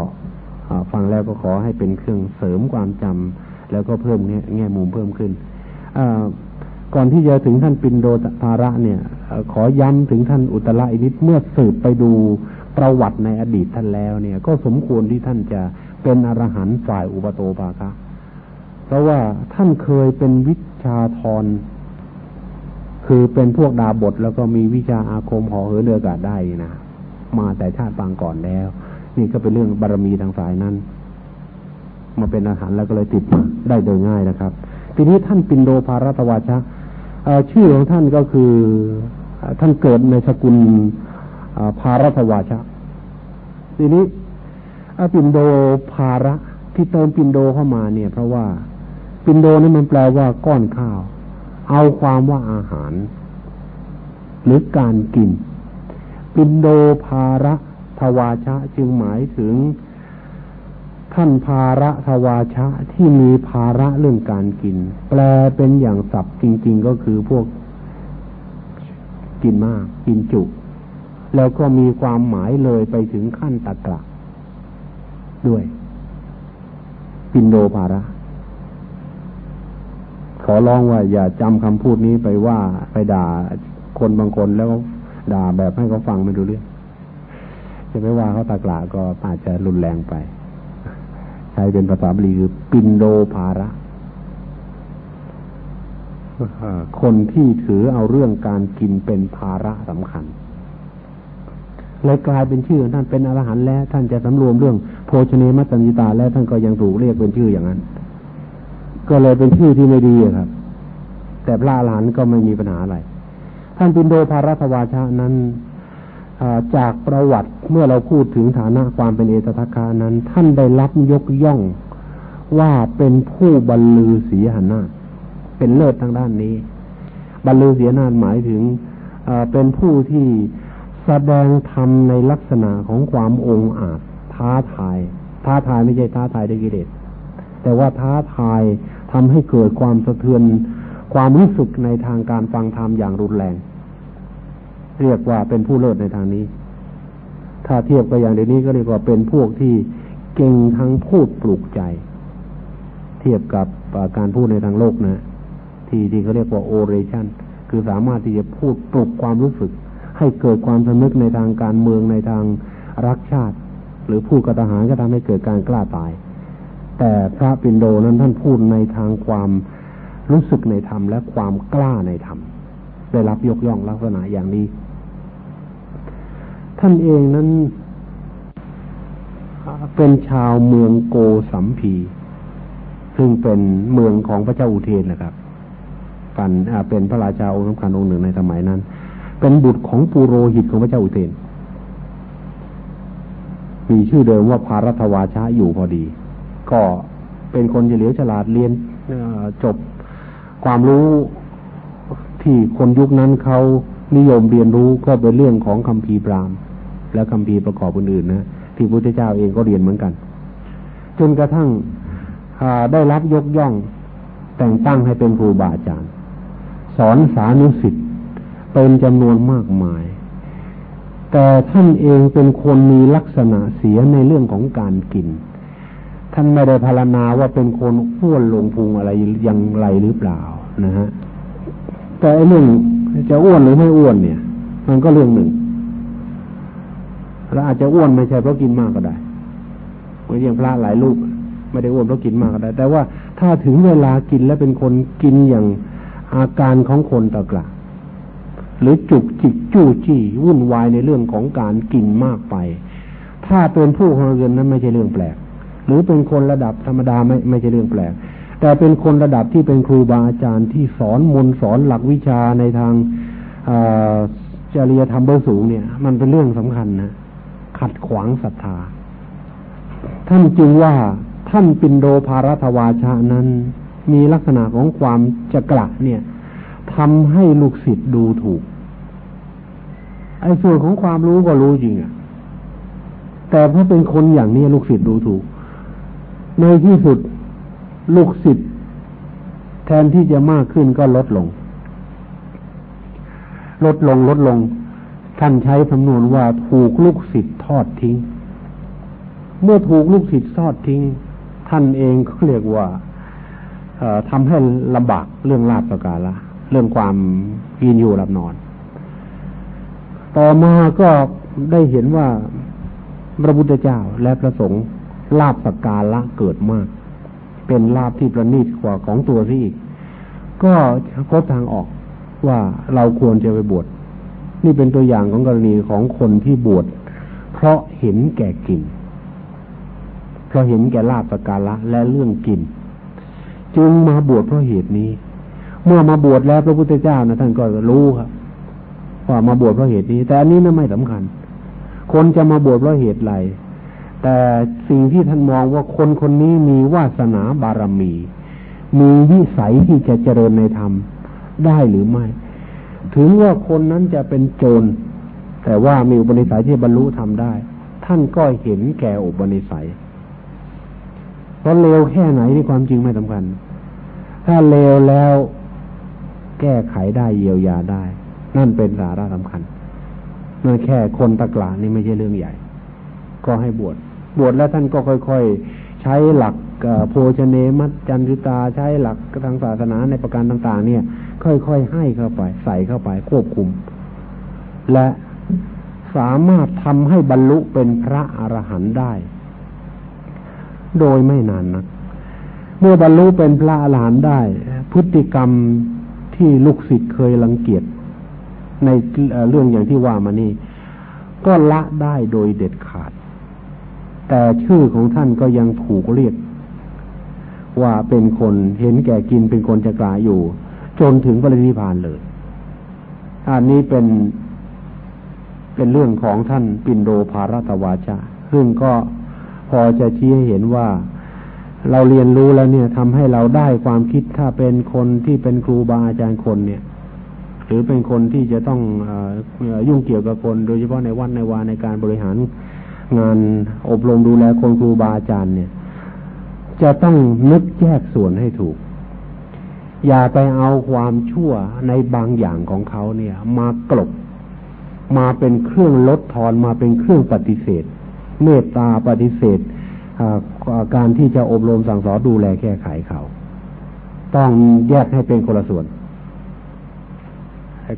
ฟังแล้วก็ขอให้เป็นเครื่องเสริมความจำแล้วก็เพิ่มแง่มุมเพิ่มขึ้นก่อนที่จะถึงท่านปินโดภาระเนี่ย ขอย้ำถึงท่านอุตระอีกนิดเมื่อสืบไปดูประวัติในอดีตท่านแล้วเนี่ย ก็สมควรที่ท่านจะเป็นอรหันต์ฝ่ายอุปโตปาคะเพราะว่าท่านเคยเป็นวิชาธรคือเป็นพวกดาบทแล้วก็มีวิชาอาคมห่อเหินเดือกาศได้นะมาแต่ชาติปางก่อนแล้ว นี่ก็เป็นเรื่องบารมีทางสายนั้น มาเป็นอาหารแล้วก็เลยติดได้โดยง่ายนะครับ ทีนี้ท่านปินโดภารัตวาชะชื่อของท่านก็คือท่านเกิดในสกุลภารัตวาชะ ทีนี้ปินโดภาระที่เติมปินโดเข้ามาเนี่ย เพราะว่าปินโดนี่มันแปลว่าก้อนข้าว เอาความว่าอาหาร หรือการกิน ปินโดภาระ ทวาชะจึงหมายถึงท่านภาระทวาชะที่มีภาระเรื่องการกิน แปลเป็นอย่างศัพท์จริง ๆ ก็คือพวกกินมาก กินจุ แล้วก็มีความหมายเลยไปถึงขั้นตะกระด้วย ปินโดภาระ ขอร้องว่า อย่าจำคำพูดนี้ไปว่าไปด่าคนบางคนแล้วด่าแบบให้เขาฟังไม่รู้เรื่อง จะไม่ว่าเขาตากลาก็อาจจะรุนแรงไป ใช้เป็นภาษาบาลีคือปินโดภาระ คนที่ถือเอาเรื่องการกินเป็นภาระสำคัญเลยกลายเป็นชื่อท่านเป็นอรหันต์แล้ว ท่านจะสำรวมเรื่องโภชเนมัตตัญญตาแล้วท่านก็ยังถูกเรียกเป็นชื่ออย่างนั้น ก็เลยเป็นชื่อที่ไม่ดีครับ แต่พระอรหันต์ก็ไม่มีปัญหาอะไร ท่านปินโดภารัตวาชานั้น จากประวัติเมื่อเราพูดถึงฐานะความเป็นเอตทัคานั้น ท่านได้รับยกย่องว่าเป็นผู้บรรลือศีหนาเป็นเลิศทางด้านนี้ บรรลือศีหนาหมายถึงเป็นผู้ที่แสดงธรรมในลักษณะของความองอาจท้าทาย ท้าทายไม่ใช่ท้าทายด้วยกิเลสแต่ว่าท้าทายทำให้เกิดความสะเทือน ความรู้สึกในทางการฟังธรรมอย่างรุนแรง เรียกว่าเป็นผู้เลิศในทางนี้ ถ้าเทียบกับอย่างเดี๋ยวนี้ก็เรียกว่าเป็นพวกที่เก่งทั้งพูดปลุกใจ เทียบกับการพูดในทางโลกนะ ที่ที่เขาเรียกว่าโอเรชันคือสามารถที่จะพูดปลุกความรู้สึก ให้เกิดความสำนึกในทางการเมืองในทางรักชาติ หรือพูดกับทหารก็ทำให้เกิดการกล้าตาย แต่พระปินโดนั้นท่านพูดในทางความรู้สึกในธรรมและความกล้าในธรรมได้รับยกย่องลักษณะอย่างนี้ ท่านเองนั้นเป็นชาวเมืองโกสัมพี ซึ่งเป็นเมืองของพระเจ้าอุเทนนะครับกันเป็นพระราชาองค์สำคัญองค์หนึ่งในสมัยนั้น เป็นบุตรของปุโรหิตของพระเจ้าอุเทน มีชื่อเดิมว่าพารัตวาชะอยู่พอดี ก็เป็นคนเฉลียวฉลาดเรียนจบความรู้ที่คนยุคนั้นเขานิยมเรียนรู้ก็เป็นเรื่องของคำพีบราม และคำพีประกอบอื่นๆนะที่พระพุทธเจ้าเองก็เรียนเหมือนกัน จนกระทั่งได้รับยกย่องแต่งตั้งให้เป็นครูบาอาจารย์ สอนสานุสิทธิเป็นจำนวนมากมาย แต่ท่านเองเป็นคนมีลักษณะเสียในเรื่องของการกิน ท่านไม่ได้พารณาว่าเป็นคนอ้วนลงพุงอะไรยังไรหรือเปล่านะฮะแต่เรื่องจะอ้วนหรือไม่อ้วนเนี่ย มันก็เรื่องหนึ่ง แล้วอาจจะอ้วนไม่ใช่เพราะกินมากก็ได้เหมือนอย่างพระหลายลูกไม่ได้อ้วนเพราะกินมากก็ได้ แต่ว่าถ้าถึงเวลากินแล้วเป็นคนกินอย่างอาการของคนตะกละหรือจุกจิกจู้จี้วุ่นวายในเรื่องของการกินมากไป ถ้าเป็นผู้คนเงินนั้นไม่ใช่เรื่องแปลก หรือเป็นคนระดับธรรมดาไม่ไม่ใช่เรื่องแปลก แต่เป็นคนระดับที่เป็นครูบาอาจารย์ที่สอนมนสอนหลักวิชาในทางจริยธรรมเบอร์สูงเนี่ย มันเป็นเรื่องสำคัญนะ ขัดขวางศรัทธา ท่านจึงว่าท่านปินโดภารทวาชานั้น มีลักษณะของความจะกละเนี่ยทำให้ลูกศิษย์ดูถูก ไอ้ส่วนของความรู้ก็รู้จริงอะแต่พราเป็นคนอย่างนี้ลูกศิษย์ดูถูก ในที่สุดลูกศิษย์แทนที่จะมากขึ้นก็ลดลง ลดลงลดลง ท่านใช้คำนวนว่าถูกลูกศิษย์ทอดทิ้ง เมื่อถูกลูกศิษย์ทอดทิ้ง ท่านเองเขาเรียกว่าทำให้ลำบากเรื่องลาบสกาละเรื่องความกินอยู่หลับนอน ต่อมาก็ได้เห็นว่าพระพุทธเจ้าและพระสงฆ์ลาบสกการละเกิดมาก เป็นลาบที่ประณีตกว่าของตัวที่อีกก็พบทางออกว่าเราควรจะไปบวช นี่เป็นตัวอย่างของกรณีของคนที่บวชเพราะเห็นแก่กิน เพราะเห็นแก่ลาบสกการละและเรื่องกิน จึงมาบวชเพราะเหตุนี้ เมื่อมาบวชแล้วพระพุทธเจ้านะท่านก็รู้ครับว่ามาบวชเพราะเหตุนี้ แต่อันนี้นะไม่สำคัญ คนจะมาบวชเพราะเหตุไรแต่สิ่งที่ท่านมองว่าคนคนนี้มีวาสนาบารมี มีวิสัยที่จะเจริญในธรรมได้หรือไม่ ถึงว่าคนนั้นจะเป็นโจร แต่ว่ามีอุปนิสัยที่บรรลุทำได้ ท่านก็เห็นแก่อุปนิสัย เพราะเลวแค่ไหนที่ความจริงไม่สำคัญ ถ้าเลวแล้วแก้ไขได้เยียวยาได้ นั่นเป็นสาระสำคัญนั่นแค่คนตะกลานี่ไม่ใช่เรื่องใหญ่ ก็ให้บวช บวชแล้วท่านก็ค่อย ๆ ใช้หลักโภชเนมัจจันจุตาใช้หลักทางศาสนาในประการต่าง ๆ เนี่ย ค่อยๆให้เข้าไป ใส่เข้าไปควบคุม และสามารถทำให้บรรลุเป็นพระอรหันต์ได้ โดยไม่นานนักเมื่อบรรลุเป็นพระอรหันต์ได้ พฤติกรรมที่ลูกศิษย์เคยรังเกียจในเรื่องอย่างที่ว่ามานี่ ก็ละได้โดยเด็ดขาด แต่ชื่อของท่านก็ยังถูกเรียก ว่าเป็นคนเห็นแก่กินเป็นคนจะกลาอยู่ จนถึงปรินิพานเลย อันนี้เป็นเป็นเรื่องของท่านปินโดภารตวาชาซึ่งก็พอจะชี้ให้เห็นว่าเราเรียนรู้แล้วเนี่ยทำให้เราได้ความคิดถ้าเป็นคนที่เป็นครูบาอาจารย์คนเนี่ย หรือเป็นคนที่จะต้องอยุ่งเกี่ยวกับคน โดยเฉพาะในวัดในวาในการบริหารงานอบรมดูแลคนครูบาอาจารย์เนี่ย จะต้องนึกแยกส่วนให้ถูก อย่าไปเอาความชั่วในบางอย่างของเขาเนี่ย มากลบ มาเป็นเครื่องลดทอนมาเป็นเครื่องปฏิเสธ เมตตาปฏิเสธการที่จะอบรมสั่งสอนดูแลแก้ไขเขา ต้องแยกให้เป็นคนละส่วน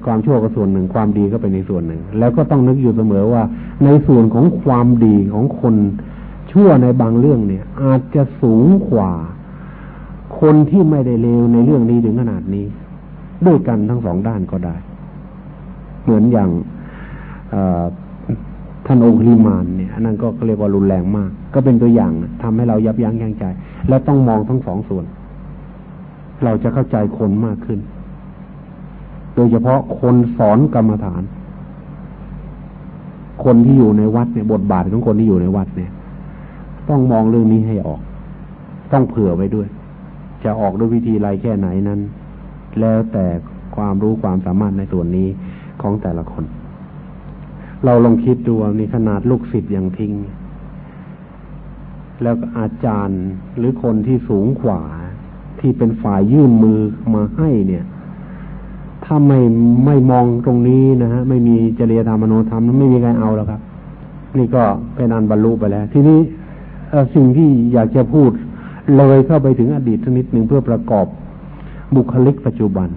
ความชั่วก็ส่วนหนึ่งความดีก็เป็นในส่วนหนึ่ง แล้วก็ต้องนึกอยู่เสมอว่า ในส่วนของความดีของคนชั่วในบางเรื่องเนี่ย อาจจะสูงกว่า คนที่ไม่ได้เลวในเรื่องนี้ถึงขนาดนี้ ด้วยกันทั้งสองด้านก็ได้ เหมือนอย่างท่านองค์ริมานเนี่ยนั่นก็เรียกว่ารุนแรงมาก ก็เป็นตัวอย่างทำให้เรายับยั้งยั่งใจ และต้องมองทั้งสองส่วน เราจะเข้าใจคนมากขึ้น โดยเฉพาะคนสอนกรรมฐาน คนที่อยู่ในวัดเนี่ยบทบาทของคนที่อยู่ในวัดเนี่ย ต้องมองเรื่องนี้ให้ออก ต้องเผื่อไว้ด้วย จะออกด้วยวิธีไรแค่ไหนนั้น แล้วแต่ความรู้ความสามารถในส่วนนี้ของแต่ละคน เราลองคิดดูนี่ขนาดลูกศิษย์อยังทิ้ง แล้วอาจารย์หรือคนที่สูงกว่าที่เป็นฝ่ายยื่นมือมาให้เนี่ย ถ้าไม่ไม่มองตรงนี้นะฮะ ไม่มีจริยธรรมโนธรรมไม่มีใครเอาแล้วครับ นี่ก็เป็นอันบรรลุไปแล้ว ทีนี้สิ่งที่อยากจะพูด เลยเข้าไปถึงอดีตนิดหนึ่งเพื่อประกอบบุคลิกปัจจุบัน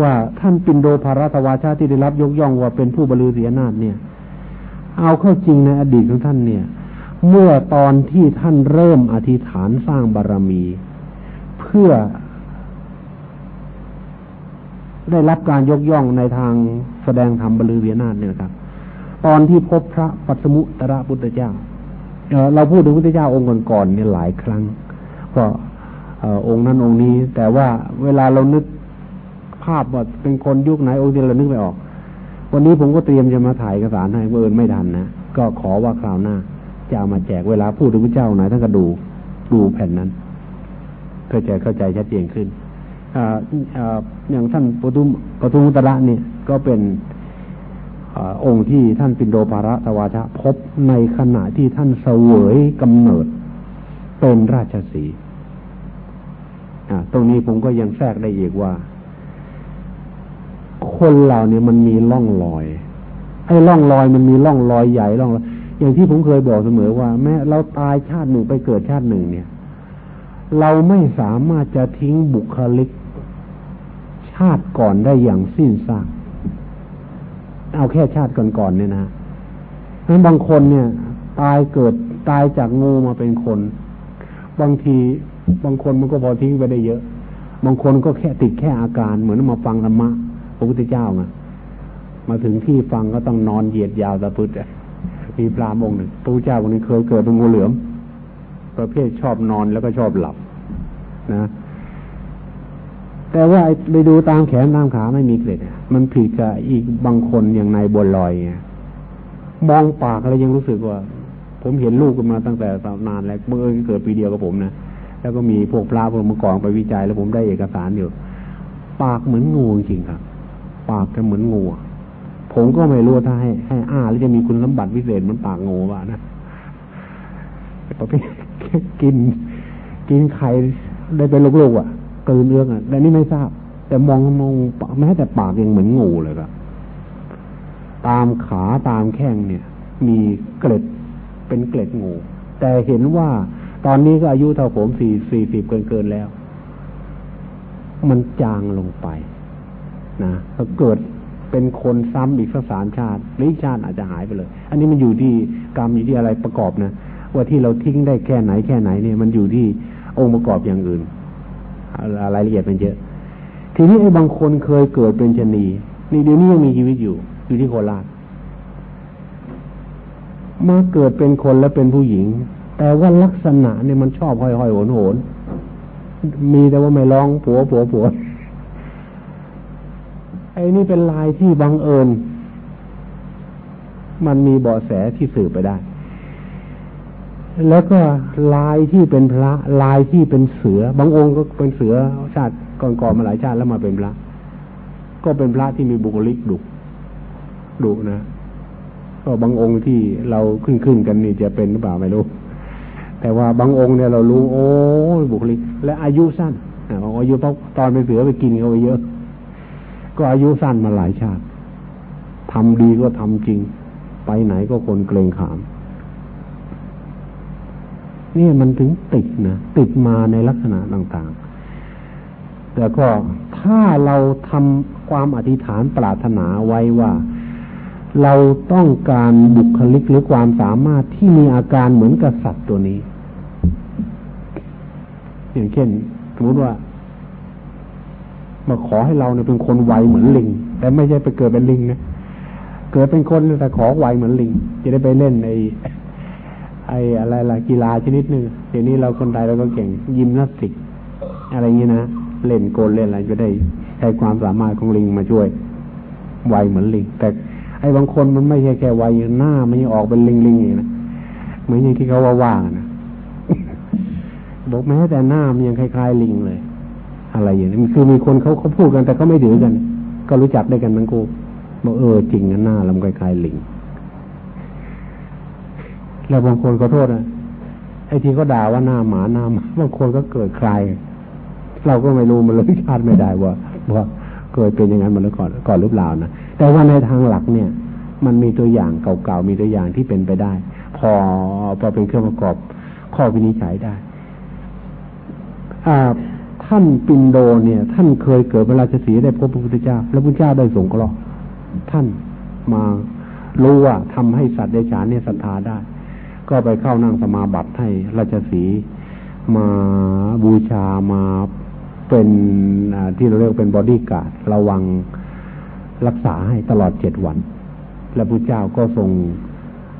ว่าท่านปินโดภารัตวาชาที่ได้รับยกย่องว่าเป็นผู้บรรลุเสียนาฏเนี่ย เอาเข้าจริงในอดีตของท่านเนี่ย เมื่อตอนที่ท่านเริ่มอธิษฐานสร้างบารรมี เพื่อ ได้รับการยกย่องในทางแสดงธรรมบรรลุเสียนาฏเนี่ยครับ ตอนที่พบพระปัสมุตระพุทธเจ้า เราพูดถึงพระพุทธเจ้าองค์ก่อนๆเนี่ยหลายครั้งก็องค์นั้นองค์นี้ แต่ว่าเวลาเรานึกภาพว่าเป็นคนยุคไหนองค์ที่เรานึกไม่ออก วันนี้ผมก็เตรียมจะมาถ่ายเอกสารให้เมื่อไม่ทันนะก็ขอว่าคราวหน้าจะามาแจกเวลาพูดถึงพระเจ้าไหนท่านก็ดูดูแผ่นนั้นเพื่อจะเข้าใจชัดเจนขึ้นออย่างท่านปทุมปทุมุตระเนี่ย ก็เป็น อองค์ที่ท่านปินโดภาระตวาชะพบในขณะที่ท่านเสวยกำเนิดเป็นราชสีตรงนี้ผมก็ยังแทรกได้อีกว่า คนเราเนี่ยมันมีร่องรอย ไอ้ร่องรอยมันมีร่องรอยใหญ่ร่องรอยอย่างที่ผมเคยบอกเสมอว่า แม้เราตายชาติหนึ่งไปเกิดชาติหนึ่งเนี่ย เราไม่สามารถจะทิ้งบุคลิก ชาติก่อนได้อย่างสิ้นซาก เอาแค่ชาติก่อนๆเนี่ยนะนั้นบางคนเนี่ย ตายเกิดตายจากงูมาเป็นคน บางทีบางคนมันก็พอทิ้งไปได้เยอะ บางคนก็แค่ติดแค่อาการ เหมือนมาฟังธรรมะพระพุทธเจ้ามามาถึงที่ฟังก็ต้องนอนเหยียดยาวตะพุทธมีพรามองหนึ่งพระเจ้าคนนี้เคยเกิดเป็นงูเหลือม ประเภทชอบนอนแล้วก็ชอบหลับ นะ แต่ว่าไปดูตามแขนตามขาไม่มีเกล็ดมันผิดกับอีกบางคนอย่างนายบนลอยมองปากอะไรยังรู้สึกว่า ผมเห็นลูกกันมาตั้งแต่นานแล้วเมื่อเกิดปีเดียวกับผมนะแล้วก็มีพวกพระพวกมือกองไปวิจัย แล้วผมได้เอกสารอยู่ปากเหมือนงูจริงครับ ปากก็เหมือนงูผมก็ไม่รู้ถ้าให้ให้อ้าแล้วจะมีคุณสมบัติพิเศษเหมือนปากงูวะนะประเภทกิน กินไข่ได้เป็นลูกๆอะ ตื่นเรื่องอะแต่นี่ไม่ทราบ แต่มองมองแม้แต่ปากยังเหมือนงูเลยครับตามขาตามแข้งเนี่ย มีเกล็ดเป็นเกล็ดงู แต่เห็นว่าตอนนี้ก็อายุเท่าผมสี่สี่สิบเกินเกินแล้ว มันจางลงไปนะถ้าเกิดเป็นคนซ้ำอีกสักสามชาติหรือชาติอาจจะหายไปเลย อันนี้มันอยู่ที่กรรมอยู่ที่อะไรประกอบนะว่าที่เราทิ้งได้แค่ไหนแค่ไหนเนี่ย มันอยู่ที่องค์ประกอบอย่างอื่น รายละเอียดเป็นเยอะ ทีนี้ไอ้บางคนเคยเกิดเป็นชนีนี่เดี๋ยวนี้ยังมีชีวิตอยู่ อยู่ที่โคราชมาเกิดเป็นคนแล้วเป็นผู้หญิง แต่ว่าลักษณะเนี่ยมันชอบห้อยห้อยโหนโหนมีแต่ว่าไม่ร้องผัวผัวผัวไอ้นี่เป็นลายที่บังเอิญ มันมีเบาะแสที่สืบไปได้ แล้วก็ลายที่เป็นพระลายที่เป็นเสือบางองค์ก็เป็นเสือชาติก่อนๆมาหลายชาติแล้วมาเป็นพระ ก็เป็นพระที่มีบุคลิกดุดุนะก็บางองค์ที่เราขึ้นขึ้นกันนี่จะเป็นหรือเปล่าไม่รู้ แต่ว่าบางองค์เนี่ยเรารู้ โอ้บุคลิก และอายุสั้นอายุเพราะตอนเป็นเสือไปกินเขาไปเยอะ ก็อายุสั้นมาหลายชาติทำดีก็ทำจริง ไปไหนก็คนเกรงขาม นี่มันถึงติดนะติดมาในลักษณะต่างๆ แต่ก็ถ้าเราทำความอธิษฐานปรารถนาไว้ว่า เราต้องการบุคลิกหรือความสามารถที่มีอาการเหมือนกับสัตว์ตัวนี้ อย่างเช่น สมมติว่ามาขอให้เราเนี่ยเป็นคนไวเหมือนลิง แต่ไม่ใช่ไปเกิดเป็นลิงนะเกิดเป็นคนแต่ขอไวเหมือนลิง จะได้ไปเล่นไอ้ ไอ้อะไรล่ะกีฬาชนิดหนึ่งเดี๋ยวนี้เราคนไทยเราก็เก่งยิมนาสติก อะไรเงี้นะเล่นโกนเล่นอะไรจะได้ใช้ความสามารถของลิงมาช่วยไวเหมือนลิง แต่ไอ้บางคนมันไม่ใช่แค่ไวหน้ามันยังออกเป็นลิงลิงอย่างนะเหมือนอย่างที่เขาว่าว่างนะบอกแม้แต่หน้ามันยังคล้ายๆลิงเลย อะไรอย่างนี้คือมีคนเขาเขาพูดกันแต่เขาไม่ถือกัน ก็รู้จักได้กันทั้งคู่บอกเออจริงนะหน้าลำคล้ายๆลิง แล้วบางคนก็โทษนะไอ้ที่เขาด่าว่าหน้าหมาหน้าหมาบางคนก็เกิดคลายเราก็ไม่รู้มันเลยชาติไม่ได้ว่าว่าเกิดเป็นอย่างนั้นมาแล้วก่อนก่อนหรือเปล่านะแต่ว่าในทางหลักเนี่ย มันมีตัวอย่างเก่าๆมีตัวอย่างที่เป็นไปได้ พอพอเป็นเครื่องประกอบข้อวินิจฉัยได้อาท่านปิณโฑลเนี่ย ท่านเคยเกิดเป็นราชสีห์ได้พบพระพุทธเจ้า แล้วพระพุทธเจ้าได้สงเคราะห์ท่านมารู้ว่าทำให้สัตว์เดรัจฉานเนี่ยศรัทธาได้ ก็ไปเข้านั่งสมาบัติให้ราชสีห์มาบูชามาเป็นที่เราเรียกเป็นบอดี้การ์ดระวังรักษาให้ตลอดเจ็ดวัน และพระเจ้าก็ทรง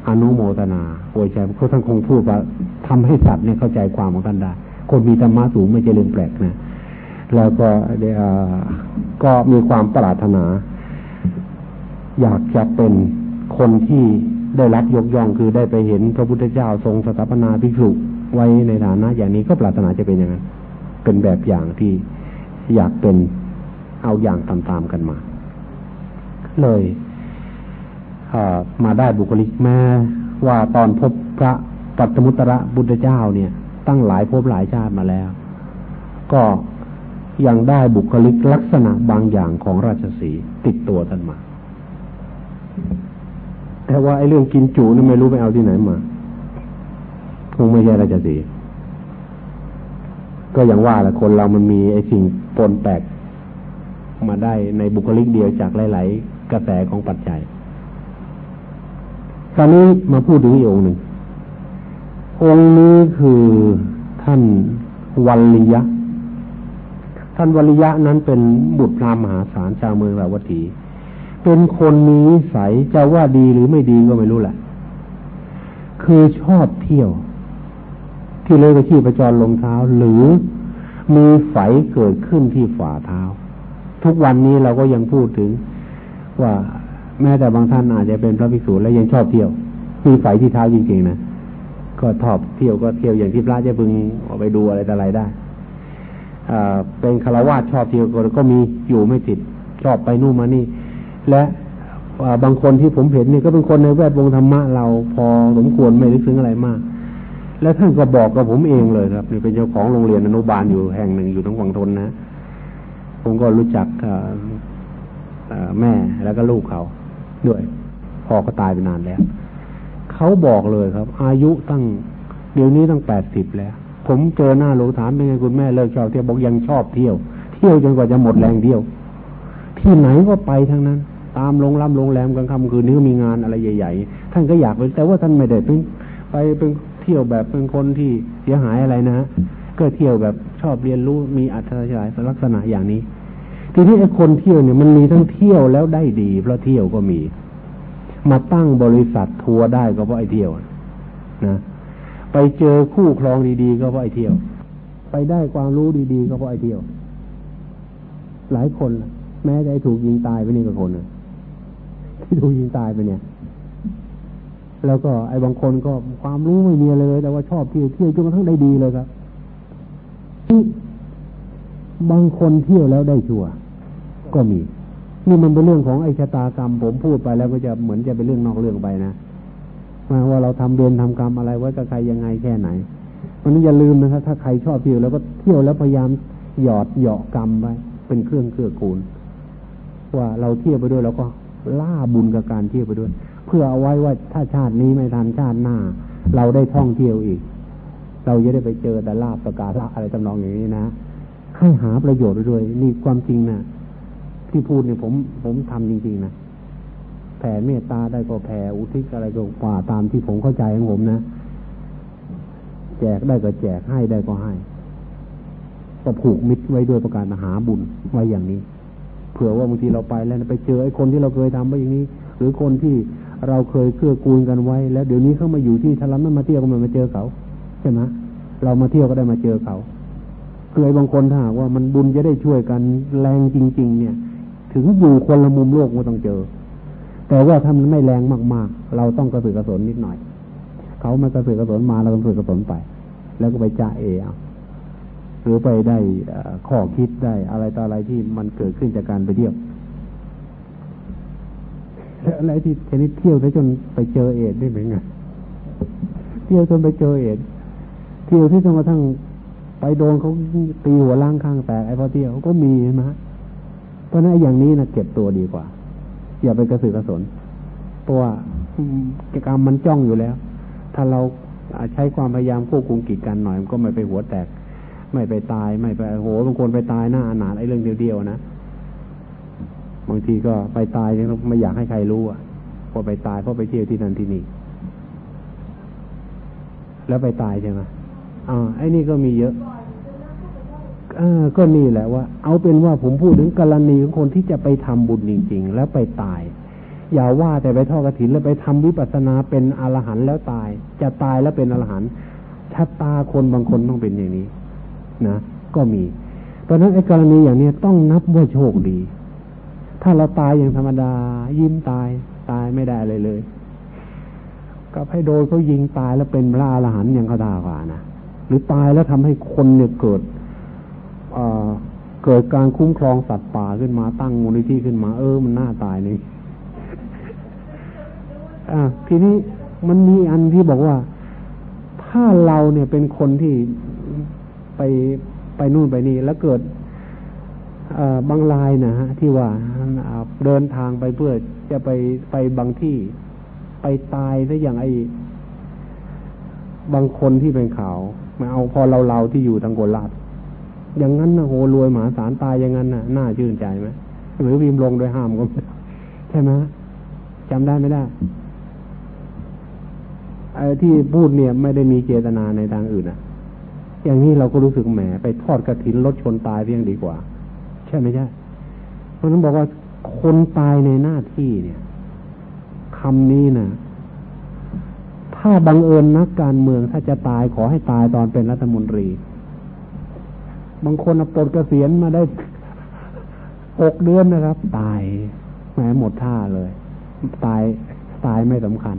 อนุโมทนาโวยชัยเขาท่านคงพูดว่าทำให้สัตว์เนี่ยเข้าใจความของท่านได้ คนมีธรรมะสูงไม่ใช่เรื่องแปลกนะ แล้วก็ก็มีความปรารถนา อยากจะเป็นคนที่ ได้รับยกย่องคือได้ไปเห็นพระพุทธเจ้าทรงสถาปนาภิกษุไว้ในฐานะอย่างนี้ก็ปรารถนาจะเป็นอย่างนั้น เป็นแบบอย่างที่อยากเป็นเอาอย่างตามๆกันมา เลยมาได้บุคลิกแม้ว่าตอนพบพระปัตมุตระบุตรเจ้าเนี่ย ตั้งหลายภพหลายชาติมาแล้ว ก็ยังได้บุคลิกลักษณะบางอย่างของราชสีติดตัวท่านมา แต่ว่าไอ้เรื่องกินจูนี่ไม่รู้ไปเอาที่ไหนมา คงไม่ใช่ราชสีก็อย่างว่าแหละคนเรามันมีไอ้สิ่งปนแปลกมาได้ในบุคลิกเดียวจากหลาย ๆ กระแสของปัจจัย คราวนี้มาพูดถึงอีกองค์หนึ่ง องค์นี้คือท่านวัลลิยะ ท่านวัลลิยะนั้นเป็นบุตรพรามมหาศาลชาวเมืองราวตี เป็นคนมีนิสัยจะว่าดีหรือไม่ดีก็ไม่รู้แหละ คือชอบเที่ยว ที่เลยกระชีประจรลงเท้า หรือมีไฝเกิดขึ้นที่ฝ่าเท้า ทุกวันนี้เราก็ยังพูดถึงว่าแม้แต่บางท่านอาจจะเป็นพระภิกษุและยังชอบเที่ยว มีไฝที่เท้าจริงๆนะก็ทอบเที่ยวก็เที่ยวอย่างที่พระจะพึงออกไปดูอะไรแต่อะไรได้อ่าเป็นคารวะชอบเที่ยวก็มีอยู่ไม่ติดชอบไปนู่นมานี่ และบางคนที่ผมเห็นนี่ก็เป็นคนในแวดวงธรรมะเราพอสมควรไม่ลึกซึ้งอะไรมาก แล้วท่านก็บอกกับผมเองเลยครับนี่เป็นเจ้าของโรงเรียนอนุบาลอยู่แห่งหนึ่งอยู่ทั้งฝั่งทนนะ ผมก็รู้จักแม่แล้วก็ลูกเขาด้วยพ่อก็ตายไปนานแล้วเขาบอกเลยครับ อายุตั้งเดี๋ยวนี้ตั้งแปดสิบแล้ว ผมเจอหน้าหลวงถามเป็นไงคุณแม่เลิกชอบเที่ยวบอกยังชอบเที่ยว เที่ยวจนกว่าจะหมดแรงเที่ยว ที่ไหนก็ไปทั้งนั้น ตามโรงรับโรงแรมกลางค่ำคืนนี้ก็มีงานอะไรใหญ่ ๆ ท่านก็อยากไปแต่ว่าท่านไม่ได้เป็นไปเป็นเที่ยวแบบเป็นคนที่เสียหายอะไรนะก็เที่ยวแบบชอบเรียนรู้มีอัธยาศัยลักษณะอย่างนี้ ทีนี้ไอ้คนเที่ยวเนี่ยมันมีทั้งเที่ยวแล้วได้ดี เพราะเที่ยวก็มี มาตั้งบริษัททัวร์ได้ก็เพราะไอ้เที่ยวนะไปเจอคู่ครองดีๆ ก็เพราะไอ้เที่ยว ไปได้ความรู้ดีๆ ก็เพราะไอ้เที่ยว หลายคน แม้จะถูกยิงตายไปนี่ก็คนนะ ที่ถูยิงตายไปเนี่ย แล้วก็ไอ้บางคนก็ความรู้ไม่มีเลย แต่ว่าชอบเที่ยวเที่ยวจนกระทั่งได้ดีเลยครับบางคนเที่ยวแล้วได้ชัวก็มี นี่มันเป็นเรื่องของไอ้ชะตากรรม ผมพูดไปแล้วก็จะเหมือนจะเป็นเรื่องนอกเรื่องไปนะมาว่าเราทำเรียนทำกรรมอะไรไว้กับใครยังไงแค่ไหนวันนี้อย่าลืมนะครับถ้าใครชอบเที่ยวแล้วก็เที่ยวแล้วพยายามหยอดเหยาะกรรมไว้เป็นเครื่องเกื้อกูล ว่าเราเที่ยวไปด้วยเราก็ ล่าบุญกับการเที่ยวไปด้วย เพื่อเอาไว้ว่าถ้าชาตินี้ไม่ทันชาติหน้า เราได้ท่องเที่ยวอีก เราจะได้ไปเจอแต่ลาบประกาศละอะไรจำลองอย่างนี้นะให้หาประโยชน์ด้วย นี่ความจริงนะที่พูดเนี่ยผมผมทำจริง ๆนะแผ่เมตตาได้ก็แผ่อุทิศอะไรก็ป่าตามที่ผมเข้าใจของผมนะแจกได้ก็แจกให้ได้ก็ให้ ก็ผูกมิตรไว้ด้วยประการหาบุญไว้อย่างนี้ เผื่อว่าบางทีเราไปแล้วไปเจอไอ้คนที่เราเคยทำไว้อย่างนี้ หรือคนที่เราเคยเกื้อกูลกันไว้ แล้วเดี๋ยวนี้เข้ามาอยู่ที่ทารันมาเที่ยวก็มาเจอเขาใช่ไหมเรามาเที่ยวก็ได้มาเจอเขาเคยบางคนถ้าว่ามันบุญจะได้ช่วยกันแรงจริง ๆ เนี่ย ถึงอยู่คนละมุมโลกก็ต้องเจอ แต่ว่าถ้ามันไม่แรงมากๆ เราต้องกระสือกระสนนิดหน่อย เขามากระสือกระสนมาเรากระสือกระสนไป แล้วก็ไปจ่าเอเอา หรือไปได้ข้อคิดได้อะไรต่ออะไรที่มันเกิดขึ้นจากการไปเที่ยวอะไรที่ชนิดเที่ยวได้จนไปเจอเอดได้เหมือนกันเที่ยวจนไปเจอเอดเที่ยวที่จนกระทั่งไปโดนเขาตีหัวล่างข้างแตกไอ้พอเที่ยวก็มีใช่ไหมเพราะนั้นอย่างนี้นะเก็บตัวดีกว่า อย่าไปกระสือกระสนเพราะว่ากิจกรรมมันจ้องอยู่แล้ว ถ้าเราใช้ความพยายามควบคุมกิจการหน่อยมันก็ไม่ไปหัวแตก ไม่ไปตายไม่ไปโหบางคนไปตายหน้าอนาถไอ้เรื่องเดียวๆนะบางทีก็ไปตายไม่อยากให้ใครรู้อะพอไปตายเพราะไปเที่ยวที่นั่นที่นี่ แล้วไปตายใช่ไหมอ่าไอ้นี่ก็มีเยอะอก็นี่แหละว่า เอาเป็นว่าผมพูดถึงกรณีของคนที่จะไปทำบุญจริง ๆ แล้วไปตาย อย่าว่าแต่ไปทอดกระถินแล้วไปทำวิปัสสนาเป็นอรหันต์แล้วตาย จะตายแล้วเป็นอรหันต์ชะตาคนบางคนต้องเป็นอย่างนี้ นะก็มี เพราะนั้นไอ้กรณีอย่างนี้ต้องนับว่าโชคดี ถ้าเราตายอย่างธรรมดา ยิ้มตายตายไม่ได้เลยเลยกับให้โดนเขายิงตายแล้วเป็นพระอรหันต์ย่างเขาด่ากว่านะหรือตายแล้วทำให้คนเนี่ยเกิดเกิดการคุ้มครองสัตว์ป่าขึ้นมาตั้งมูลนิธิขึ้นมา เออมันน่าตายนี่อ่าทีนี้มันมีอันที่บอกว่า ถ้าเราเนี่ยเป็นคนที่ ไปไปนู่นไปนี่แล้วเกิดบางรายนะฮะที่ว่าเดินทางไปเพื่อจะไปไปบางที่ไปตายได้อย่างไอ้บางคนที่เป็นข่าวมาเอาพอเราเราที่อยู่ทางโกลาดอย่างนั้นนะโหรวยหมาสารตายอย่างนั้นนะน่าชื่นใจไหมหรือวิมลงโดยห้ามก็ใช่ไหมจำได้ไม่ได้ไอ้ที่พูดเนี่ยไม่ได้มีเจตนาในทางอื่นอะ อย่างนี้เราก็รู้สึกแหมไปทอดกระถินรถชนตายเพียงดีกว่า ใช่ไหมใช่เพราะนั้นบอกว่าคนตายในหน้าที่เนี่ยคำนี้นะถ้าบังเอิญนักการเมืองถ้าจะตายขอให้ตายตอนเป็นรัฐมนตรี บางคนปลดเกษียณมาได้หกเดือนนะครับ ตายแหมหมดท่าเลย ตายตายไม่สำคัญ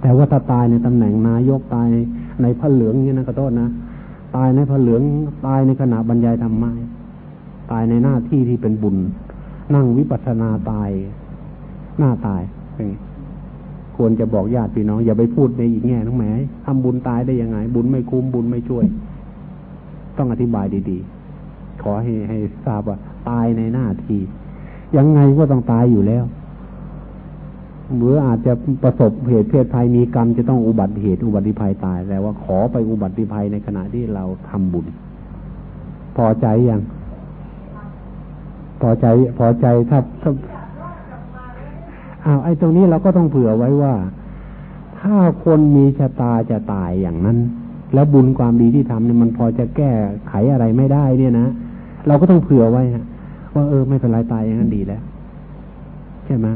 แต่ว่าถ้าตายในตำแหน่งนายกตาย ในผ้าเหลืองนี่นะขอโทษนะตายในผ้าเหลืองตายในขณะบรรยายธรรมะตายในหน้าที่ที่เป็นบุญ นั่งวิปัสสนาตาย หน้าตายควรจะบอกญาติพี่น้อง อย่าไปพูดในอีกแง่ทั้งแหมทำบุญตายได้ยังไง บุญไม่คุ้มบุญไม่ช่วย ต้องอธิบายดีๆ ขอให้ให้ทราบว่า ตายในหน้าที่ยังไงก็ต้องตายอยู่แล้ว หรืออาจจะประสบเหตุเพศภัยมีกรรมจะต้องอุบัติเหตุอุบัติภัยตายแต่ว่าขอไปอุบัติภัยในขณะที่เราทำบุญ พอใจอยัง พอใจพอใจถ้าถ้าอ้าวไอ้ตรงนี้เราก็ต้องเผื่อไว้ว่า ถ้าคนมีชะตาจะตายอย่างนั้น แล้วบุญความดีที่ทำเนี่ยมันพอจะแก้ไขอะไรไม่ได้เนี่ยนะเราก็ต้องเผื่อไว้ฮะว่าเออไม่เป็นไรตายอย่างนั้นดีแล้ว ใช่ไหม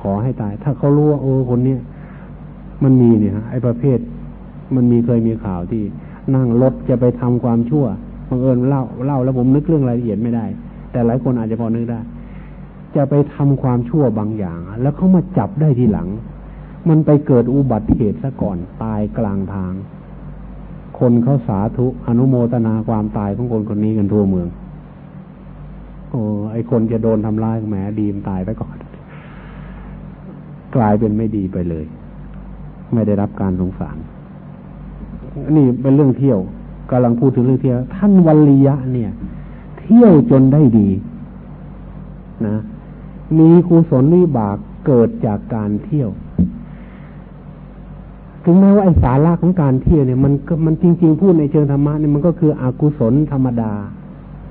ขอให้ตาย ถ้าเขารู้ว่าโอ้คนเนี้ยมันมีเนี่ยไอ้ประเภท มันมีเคยมีข่าวที่ นั่งรถจะไปทำความชั่วบังเอิญเล่าเล่าแล้วผมนึกเรื่องรายละเอียดไม่ได้ แต่หลายคนอาจจะพอนึกได้ จะไปทำความชั่วบางอย่าง แล้วเขามาจับได้ทีหลัง มันไปเกิดอุบัติเหตุซะก่อนตายกลางทาง คนเขาสาธุอนุโมทนาความตายของคนคนนี้กันทั่วเมือง โอ้ไอคนจะโดนทำร้ายแหมดีมตายไปก่อน กลายเป็นไม่ดีไปเลย ไม่ได้รับการสงสาร นี่เป็นเรื่องเที่ยวกำลังพูดถึงเรื่องเที่ยว ท่านวัลลียะเนี่ย เที่ยวจนได้ดีนะมีกุศลวิบากเกิดจากการเที่ยว ถึงแม้ว่าไอสาระของการเที่ยวเนี่ย มันมันจริง ๆ พูดในเชิงธรรมะเนี่ยมันก็คืออกุศลธรรมดา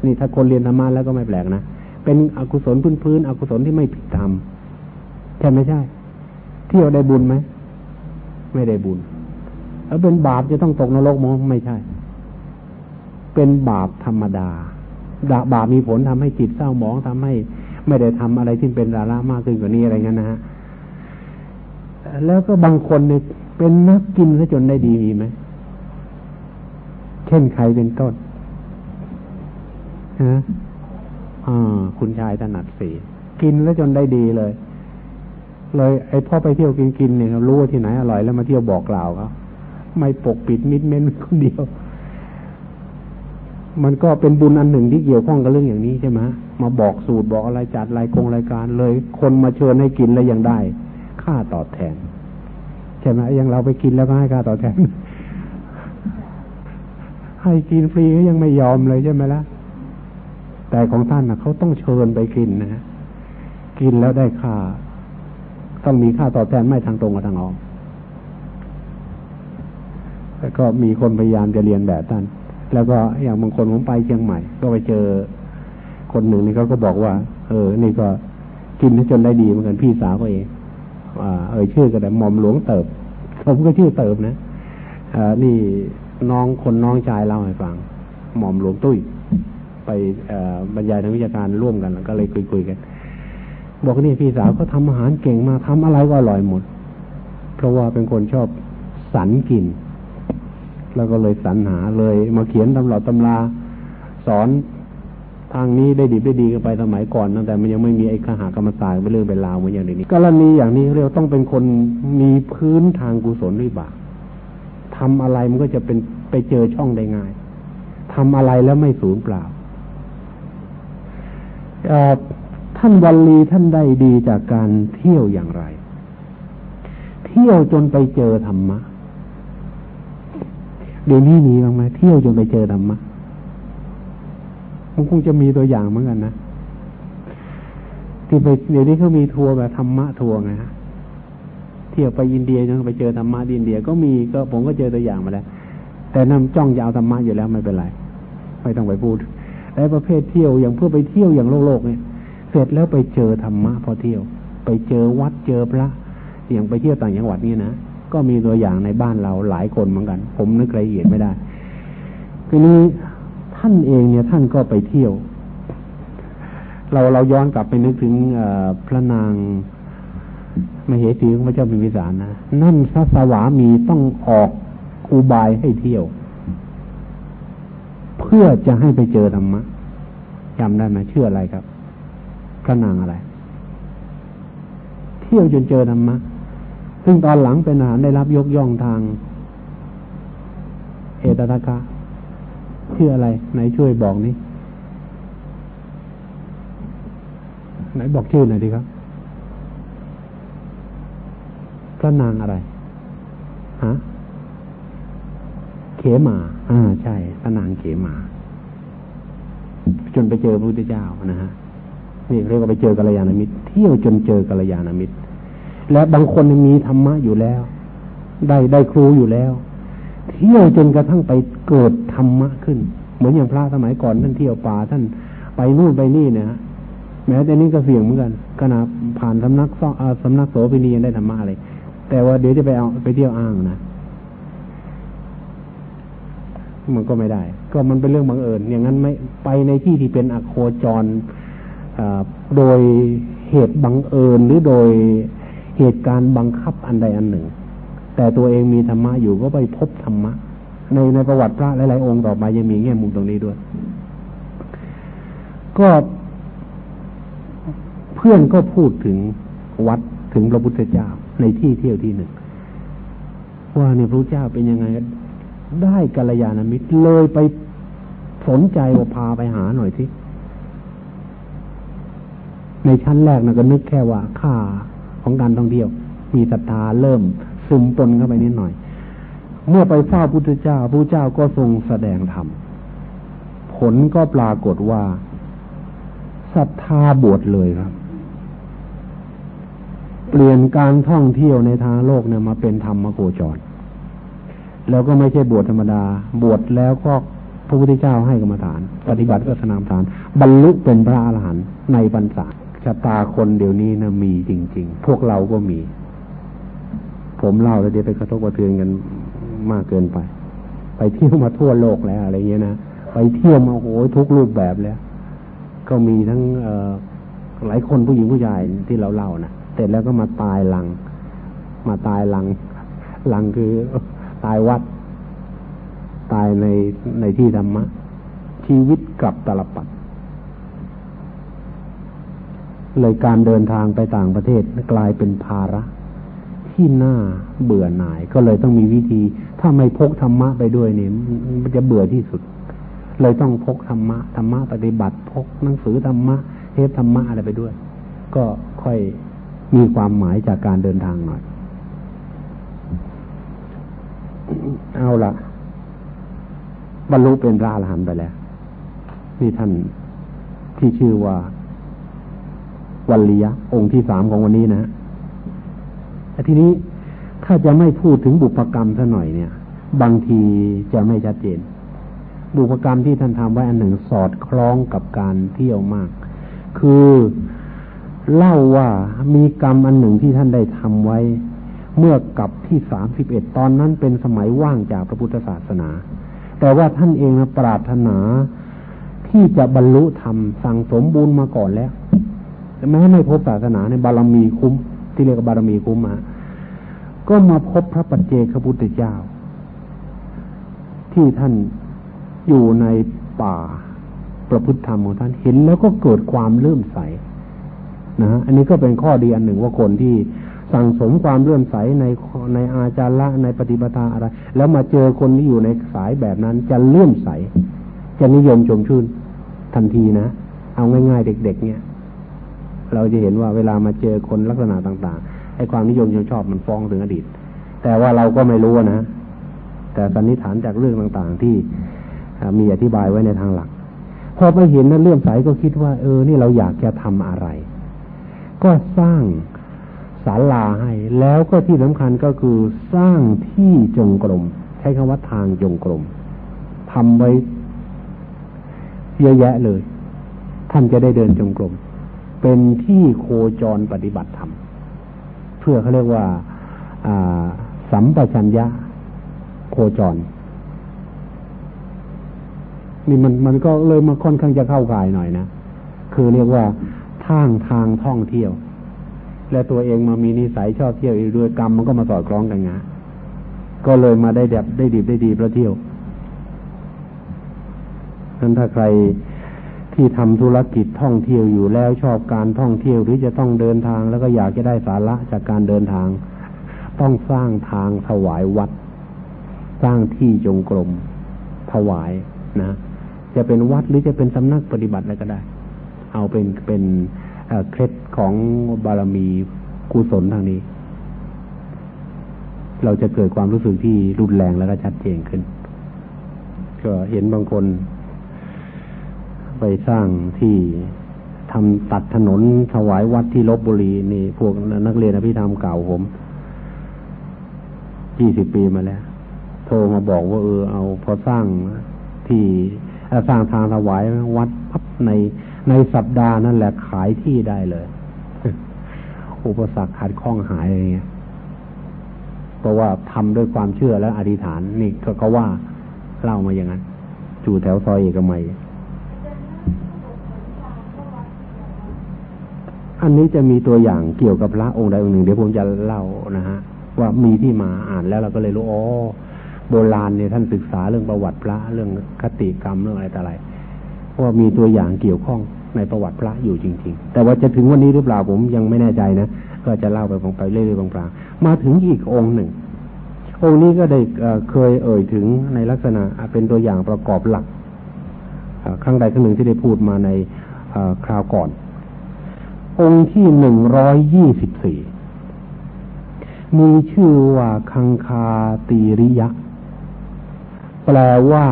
นี่ถ้าคนเรียนธรรมะแล้วก็ไม่แปลกนะ เป็นอกุศลพื้นๆอกุศลที่ไม่ผิดธรรมใช่ไม่ใช่ ที่ยวได้บุญไหม ไม่ได้บุญแล้วเป็นบาปจะต้องตกนรกมั้งไม่ใช่ เป็นบาปธรรมดาบาปมีผลทำให้จิตเศร้าหมองทำให้ ไม่ได้ทำอะไรที่เป็นราระมากขึ้นกว่านี้อะไรเงี้ยนะฮะแล้วก็บางคนเนี่ยเป็นนักกินซะจนได้ดีมีไหมเช่นใครเป็นต้นฮะอ่าคุณชายถนัดสีกินแล้วจนได้ดีเลย เลยไอ้พ่อไปเที่ยวกินกินเนี่ยรู้ว่าที่ไหนอร่อยแล้วมาเที่ยวบอกกล่าวเขาไม่ปกปิดมิดเม้นคนเดียว มันก็เป็นบุญอันหนึ่งที่เกี่ยวข้องกับเรื่องอย่างนี้ใช่ไหมมาบอกสูตรบอกอะไรจัดรายกงรายการเลย คนมาเชิญให้กินแล้วยังได้ ค่าตอบแทนใช่ไหมยังเราไปกินแล้วก็ให้ค่าตอบแทน ให้กินฟรีก็ยังไม่ยอมเลยใช่ไหมละ่ะแต่ของท่านนะเขาต้องเชิญไปกินนะกินแล้วได้ค่า ต้องมีค่าตอบแทนไม่ทางตรงกับทางอ้อมแล้วก็มีคนพยายามจะเรียนแบบท่าน แล้วก็อย่างบางคนผมไปเชียงใหม่ ก็ไปเจอคนหนึ่งนี่เขาก็บอกว่า เออ นี่ก็กินจนได้ดีเหมือนกันพี่สาวก็เองอ่าเออชื่อก็แต่หม่อมหลวงเติบ ผมก็ชื่อเติบนะอ่านี่น้องคนน้องชายเล่าให้ฟัง หม่อมหลวงตุ้ย ไปบรรยายทางวิชาการร่วมกันก็เลยคุยคุยกัน บอกนี่พี่สาวเขาทาอาหารเก่งมาทำอะไรก็อร่อยหมด เพราะว่าเป็นคนชอบสันกิน แล้วก็เลยสรรหาเลยมาเขียนตำราตำรา สอนทางนี้ได้ดีได้ดีกันไปสมัยก่อนตั้งแต่มันยังไม่มีไอ้ขหากรรมศาสตร์เป็นเรื่องเป็นราวเหมือนอย่างนี้กรณีอย่างนี้เรียกต้องเป็นคนมีพื้นทางกุศลวิบากทำอะไรมันก็จะเป็นไปเจอช่องได้ง่ายทำอะไรแล้วไม่สูญเปล่าท่านวันลีท่านได้ดีจากการเที่ยวอย่างไร เที่ยวจนไปเจอธรรมะ เดี๋ยวนี้มีบ้างไหมเที่ยวจนไปเจอธรรมะมันคงจะมีตัวอย่างเหมือนกันนะที่ไปเดี๋ยวนี้เขามีทัวร์แบบธรรมะทัวร์ไงฮะเที่ยวไปอินเดียจนไปเจอธรรมะอินเดียก็มีก็ผมก็เจอตัวอย่างมาแล้ว แต่นำจ้องจะเอาธรรมะอยู่แล้วไม่เป็นไรไม่ต้องไปพูดแต่ประเภทเที่ยวอย่างเพื่อไปเที่ยวอย่างโลกโลกเนี่ย สร็จแล้วไปเจอธรรมะพอเที่ยว ไปเจอวัดเจอพระอย่างไปเที่ยวต่างจังหวัดนี่นะก็มีตัวอย่างในบ้านเราหลายคนเหมือนกัน ผมนึกรายละเอียดไม่ได้ทีนี้ท่านเองเนี่ยท่านก็ไปเที่ยว เราเราย้อนกลับไปนึกถึงพระนางมเหสีของพระเจ้าพิมพิสารนะนั่นพระสวามีต้องออกอุบายให้เที่ยว เพื่อจะให้ไปเจอธรรมะจำได้ไหมเชื่ออะไรครับ พระนางอะไร เที่ยวจนเจอธรรมะ ซึ่งตอนหลังเป็นอาหารได้รับยกย่องทาง เอตตะกะชื่ออะไรไหนช่วยบอกนี่ไหนบอกชื่อหน่อยดีครับพระนางอะไรฮะเขมาอ่าใช่พระนางเขมา จนไปเจอพระพุทธเจ้านะฮะ นี่เรียกว่าไปเจอกัลยาณมิตร เที่ยวจนเจอกัลยาณมิตร และบางคนมีธรรมะอยู่แล้ว ได้ได้ครูอยู่แล้ว เที่ยวจนกระทั่งไปเกิดธรรมะขึ้น เหมือนอย่างพระสมัยก่อนท่านเที่ยวป่าท่านไปนู่นไปนี่เนี่ยแม้แต่นี้ก็เสี่ยงเหมือนกันขณะผ่านสำนักสำนักโสภินียังได้ธรรมะเลยแต่ว่าเดี๋ยวจะไปเอาไปเที่ยวอ้างนะมันก็ไม่ได้ ก็มันเป็นเรื่องบังเอิญอย่างนั้นไม่ไปในที่ที่เป็นอโคจร โดยเหตุบังเอิญหรือโดยเหตุการณ์บังคับอันใดอันหนึ่ง แต่ตัวเองมีธรรมะอยู่ก็ไปพบธรรมะ ในในประวัติพระหลายๆองค์ต่อไปยังมีแง่มุมตรงนี้ด้วย ก็เพื่อนก็พูดถึงวัดถึงพระพุทธเจ้าในที่เที่ยวที่หนึ่งว่าเนี่ยพระเจ้าเป็นยังไง ได้กัลยาณมิตรเลยไปสนใจว่าพาไปหาหน่อยสิ ในชั้นแรกนะก็นึกแค่ว่าค่าของการท่องเที่ยว มีศรัทธาเริ่มซึมปนเข้าไปนิดหน่อย เมื่อไปเฝ้าพุทธเจ้าพระเจ้าก็ทรงแสดงธรรมผลก็ปรากฏว่าศรัทธาบวชเลยครับ เปลี่ยนการท่องเที่ยวในทางโลกเนี่ยมาเป็นธรรมโกจร แล้วก็ไม่ใช่บวชธรรมดา บวชแล้วก็พระพุทธเจ้าให้กรรมฐาน ปฏิบัติก็สนามฐาน บรรลุเป็นพระอรหันต์ในบรรษา ชะตาคนเดี๋ยวนี้นะมีจริง ๆ พวกเราก็มี ผมเล่าแล้วเดี๋ยวไปกระทบกระเทือนกันมากเกินไป ไปเที่ยวมาทั่วโลกแล้วอะไรเงี้ยนะไปเที่ยวมาโอ้ยทุกรูปแบบแล้ว ก็มีทั้งเอหลายคนผู้หญิงผู้ชายที่เราเล่านะเสร็จแล้วก็มาตายหลัง มาตายหลังหลังคือตายวัด ตายในในที่ธรรมะชีวิตกลับตลปัด เลยการเดินทางไปต่างประเทศกลายเป็นภาระ ที่น่าเบื่อหน่าย ก็เลยต้องมีวิธี ถ้าไม่พกธรรมะไปด้วยเนี่ยมันจะเบื่อที่สุด เลยต้องพกธรรมะธรรมะปฏิบัติพกหนังสือธรรมะเทปธรรมะอะไรไปด้วย ก็ค่อยมีความหมายจากการเดินทางหน่อย เอาละบรรลุเป็นพระอรหันต์ไปแล้วนี่ท่านที่ชื่อว่า วัลลียะองค์ที่สามของวันนี้นะแต่ทีนี้ถ้าจะไม่พูดถึงบุพกรรมซะหน่อยเนี่ย บางทีจะไม่ชัดเจน บุพกรรมที่ท่านทำไว้อันหนึ่งสอดคล้องกับการเที่ยวมาก คือเล่าว่ามีกรรมอันหนึ่งที่ท่านได้ทำไว้ เมื่อกับที่สามสิบเอ็ดตอนนั้นเป็นสมัยว่างจากพระพุทธศาสนา แต่ว่าท่านเองนะปรารถนาที่จะบรรลุธรรมสั่งสมบูรณ์มาก่อนแล้ว แม้ไม่พบศาสนาในบารมีคุ้ม ที่เรียกว่าบารมีคุ้มมาก็มาพบพระปัจเจกพระพุทธเจ้า ที่ท่านอยู่ในป่าประพฤติธรรมของท่านเห็นแล้วก็เกิดความเลื่อมใสนะฮะอันนี้ก็เป็นข้อดีอันหนึ่งว่าคนที่สั่งสมความเลื่อมใสในในอาจารละในปฏิปทาอะไร แล้วมาเจอคนที่อยู่ในสายแบบนั้น จะเลื่อมใส จะนิยมชมชื่นทันทีนะ เอาง่ายๆเด็ก ๆ เนี่ย เราจะเห็นว่าเวลามาเจอคนลักษณะต่างๆไอ้ความนิยมชมชอบมันฟ้องถึงอดีต แต่ว่าเราก็ไม่รู้นะแต่สันนิษฐานจากเรื่องต่างๆที่มีอธิบายไว้ในทางหลัก พอไปเห็นนั้นเลื่อมใสก็คิดว่า เออ นี่เราอยากจะทำอะไร ก็สร้างศาลาให้ แล้วก็ที่สำคัญก็คือสร้างที่จงกรมใช้คำว่าทางจงกรมทำไว้เยอะแยะเลย ท่านจะได้เดินจงกรม เป็นที่โคจรปฏิบัติธรรม เพื่อเขาเรียกว่าสัมปชัญญะโคจร นี่มันมันก็เลยมาค่อนข้างจะเข้ากายหน่อยนะคือเรียกว่าทางทางท่องเที่ยว และตัวเองมามีนิสัยชอบเที่ยวอีกด้วยกรรมมันก็มาสอดคล้องกันงะก็เลยมาได้เดบได้ดีได้ดีเพราะเที่ยวนั้นถ้าใคร ที่ทำธุรกิจท่องเที่ยวอยู่แล้วชอบการท่องเที่ยวหรือจะต้องเดินทางแล้วก็อยากจะได้สาระจากการเดินทาง ต้องสร้างทางถวายวัด สร้างที่จงกรมถวายนะ จะเป็นวัดหรือจะเป็นสำนักปฏิบัติอะไรก็ได้ เอาเป็นเป็นเคล็ดของบารมีกุศลทางนี้ เราจะเกิดความรู้สึกที่รุนแรงแล้วก็ชัดเจนขึ้น ก็เห็นบางคน ไปสร้างที่ทำตัดถนนถวายวัดที่ลบบุรีนี่ พวกนักเรียนอภิธรรมเก่าผมยี่สิบปีมาแล้ว โทรมาบอกว่าเออเอา พอสร้างที่สร้างทางถวายวัดพับในในสัปดาห์นั่นแหละขายที่ได้เลย อุปสรรคขัดข้องหายอะไรเงี้ยเพราะว่าทำด้วยความเชื่อและอธิษฐาน นี่ก็ว่าเล่ามาอย่างนั้น อยู่แถวซอยเอกมัย อันนี้จะมีตัวอย่างเกี่ยวกับพระองค์ใดองค์หนึ่ง เดี๋ยวผมจะเล่านะฮะว่ามีที่มาอ่านแล้วเราก็เลยรู้อ๋อโบราณเนี่ยท่านศึกษาเรื่องประวัติพระเรื่องคติกรรมเรื่องอะไรต่ออะไรว่ามีตัวอย่างเกี่ยวข้องในประวัติพระอยู่จริง ๆ แต่ว่าจะถึงวันนี้หรือเปล่าผมยังไม่แน่ใจนะก็จะเล่าไปบางไปเรื่อยๆบางๆมาถึงอีกองค์หนึ่ง องค์นี้ก็ได้เคยเอ่ยถึงในลักษณะเป็นตัวอย่างประกอบหลักครั้งใดครั้งหนึ่งที่ได้พูดมาในคราวก่อน องค์ที่หนึ่งร้อยยี่สิบสี่มีชื่อว่าคังคาตีริยะ แปลว่า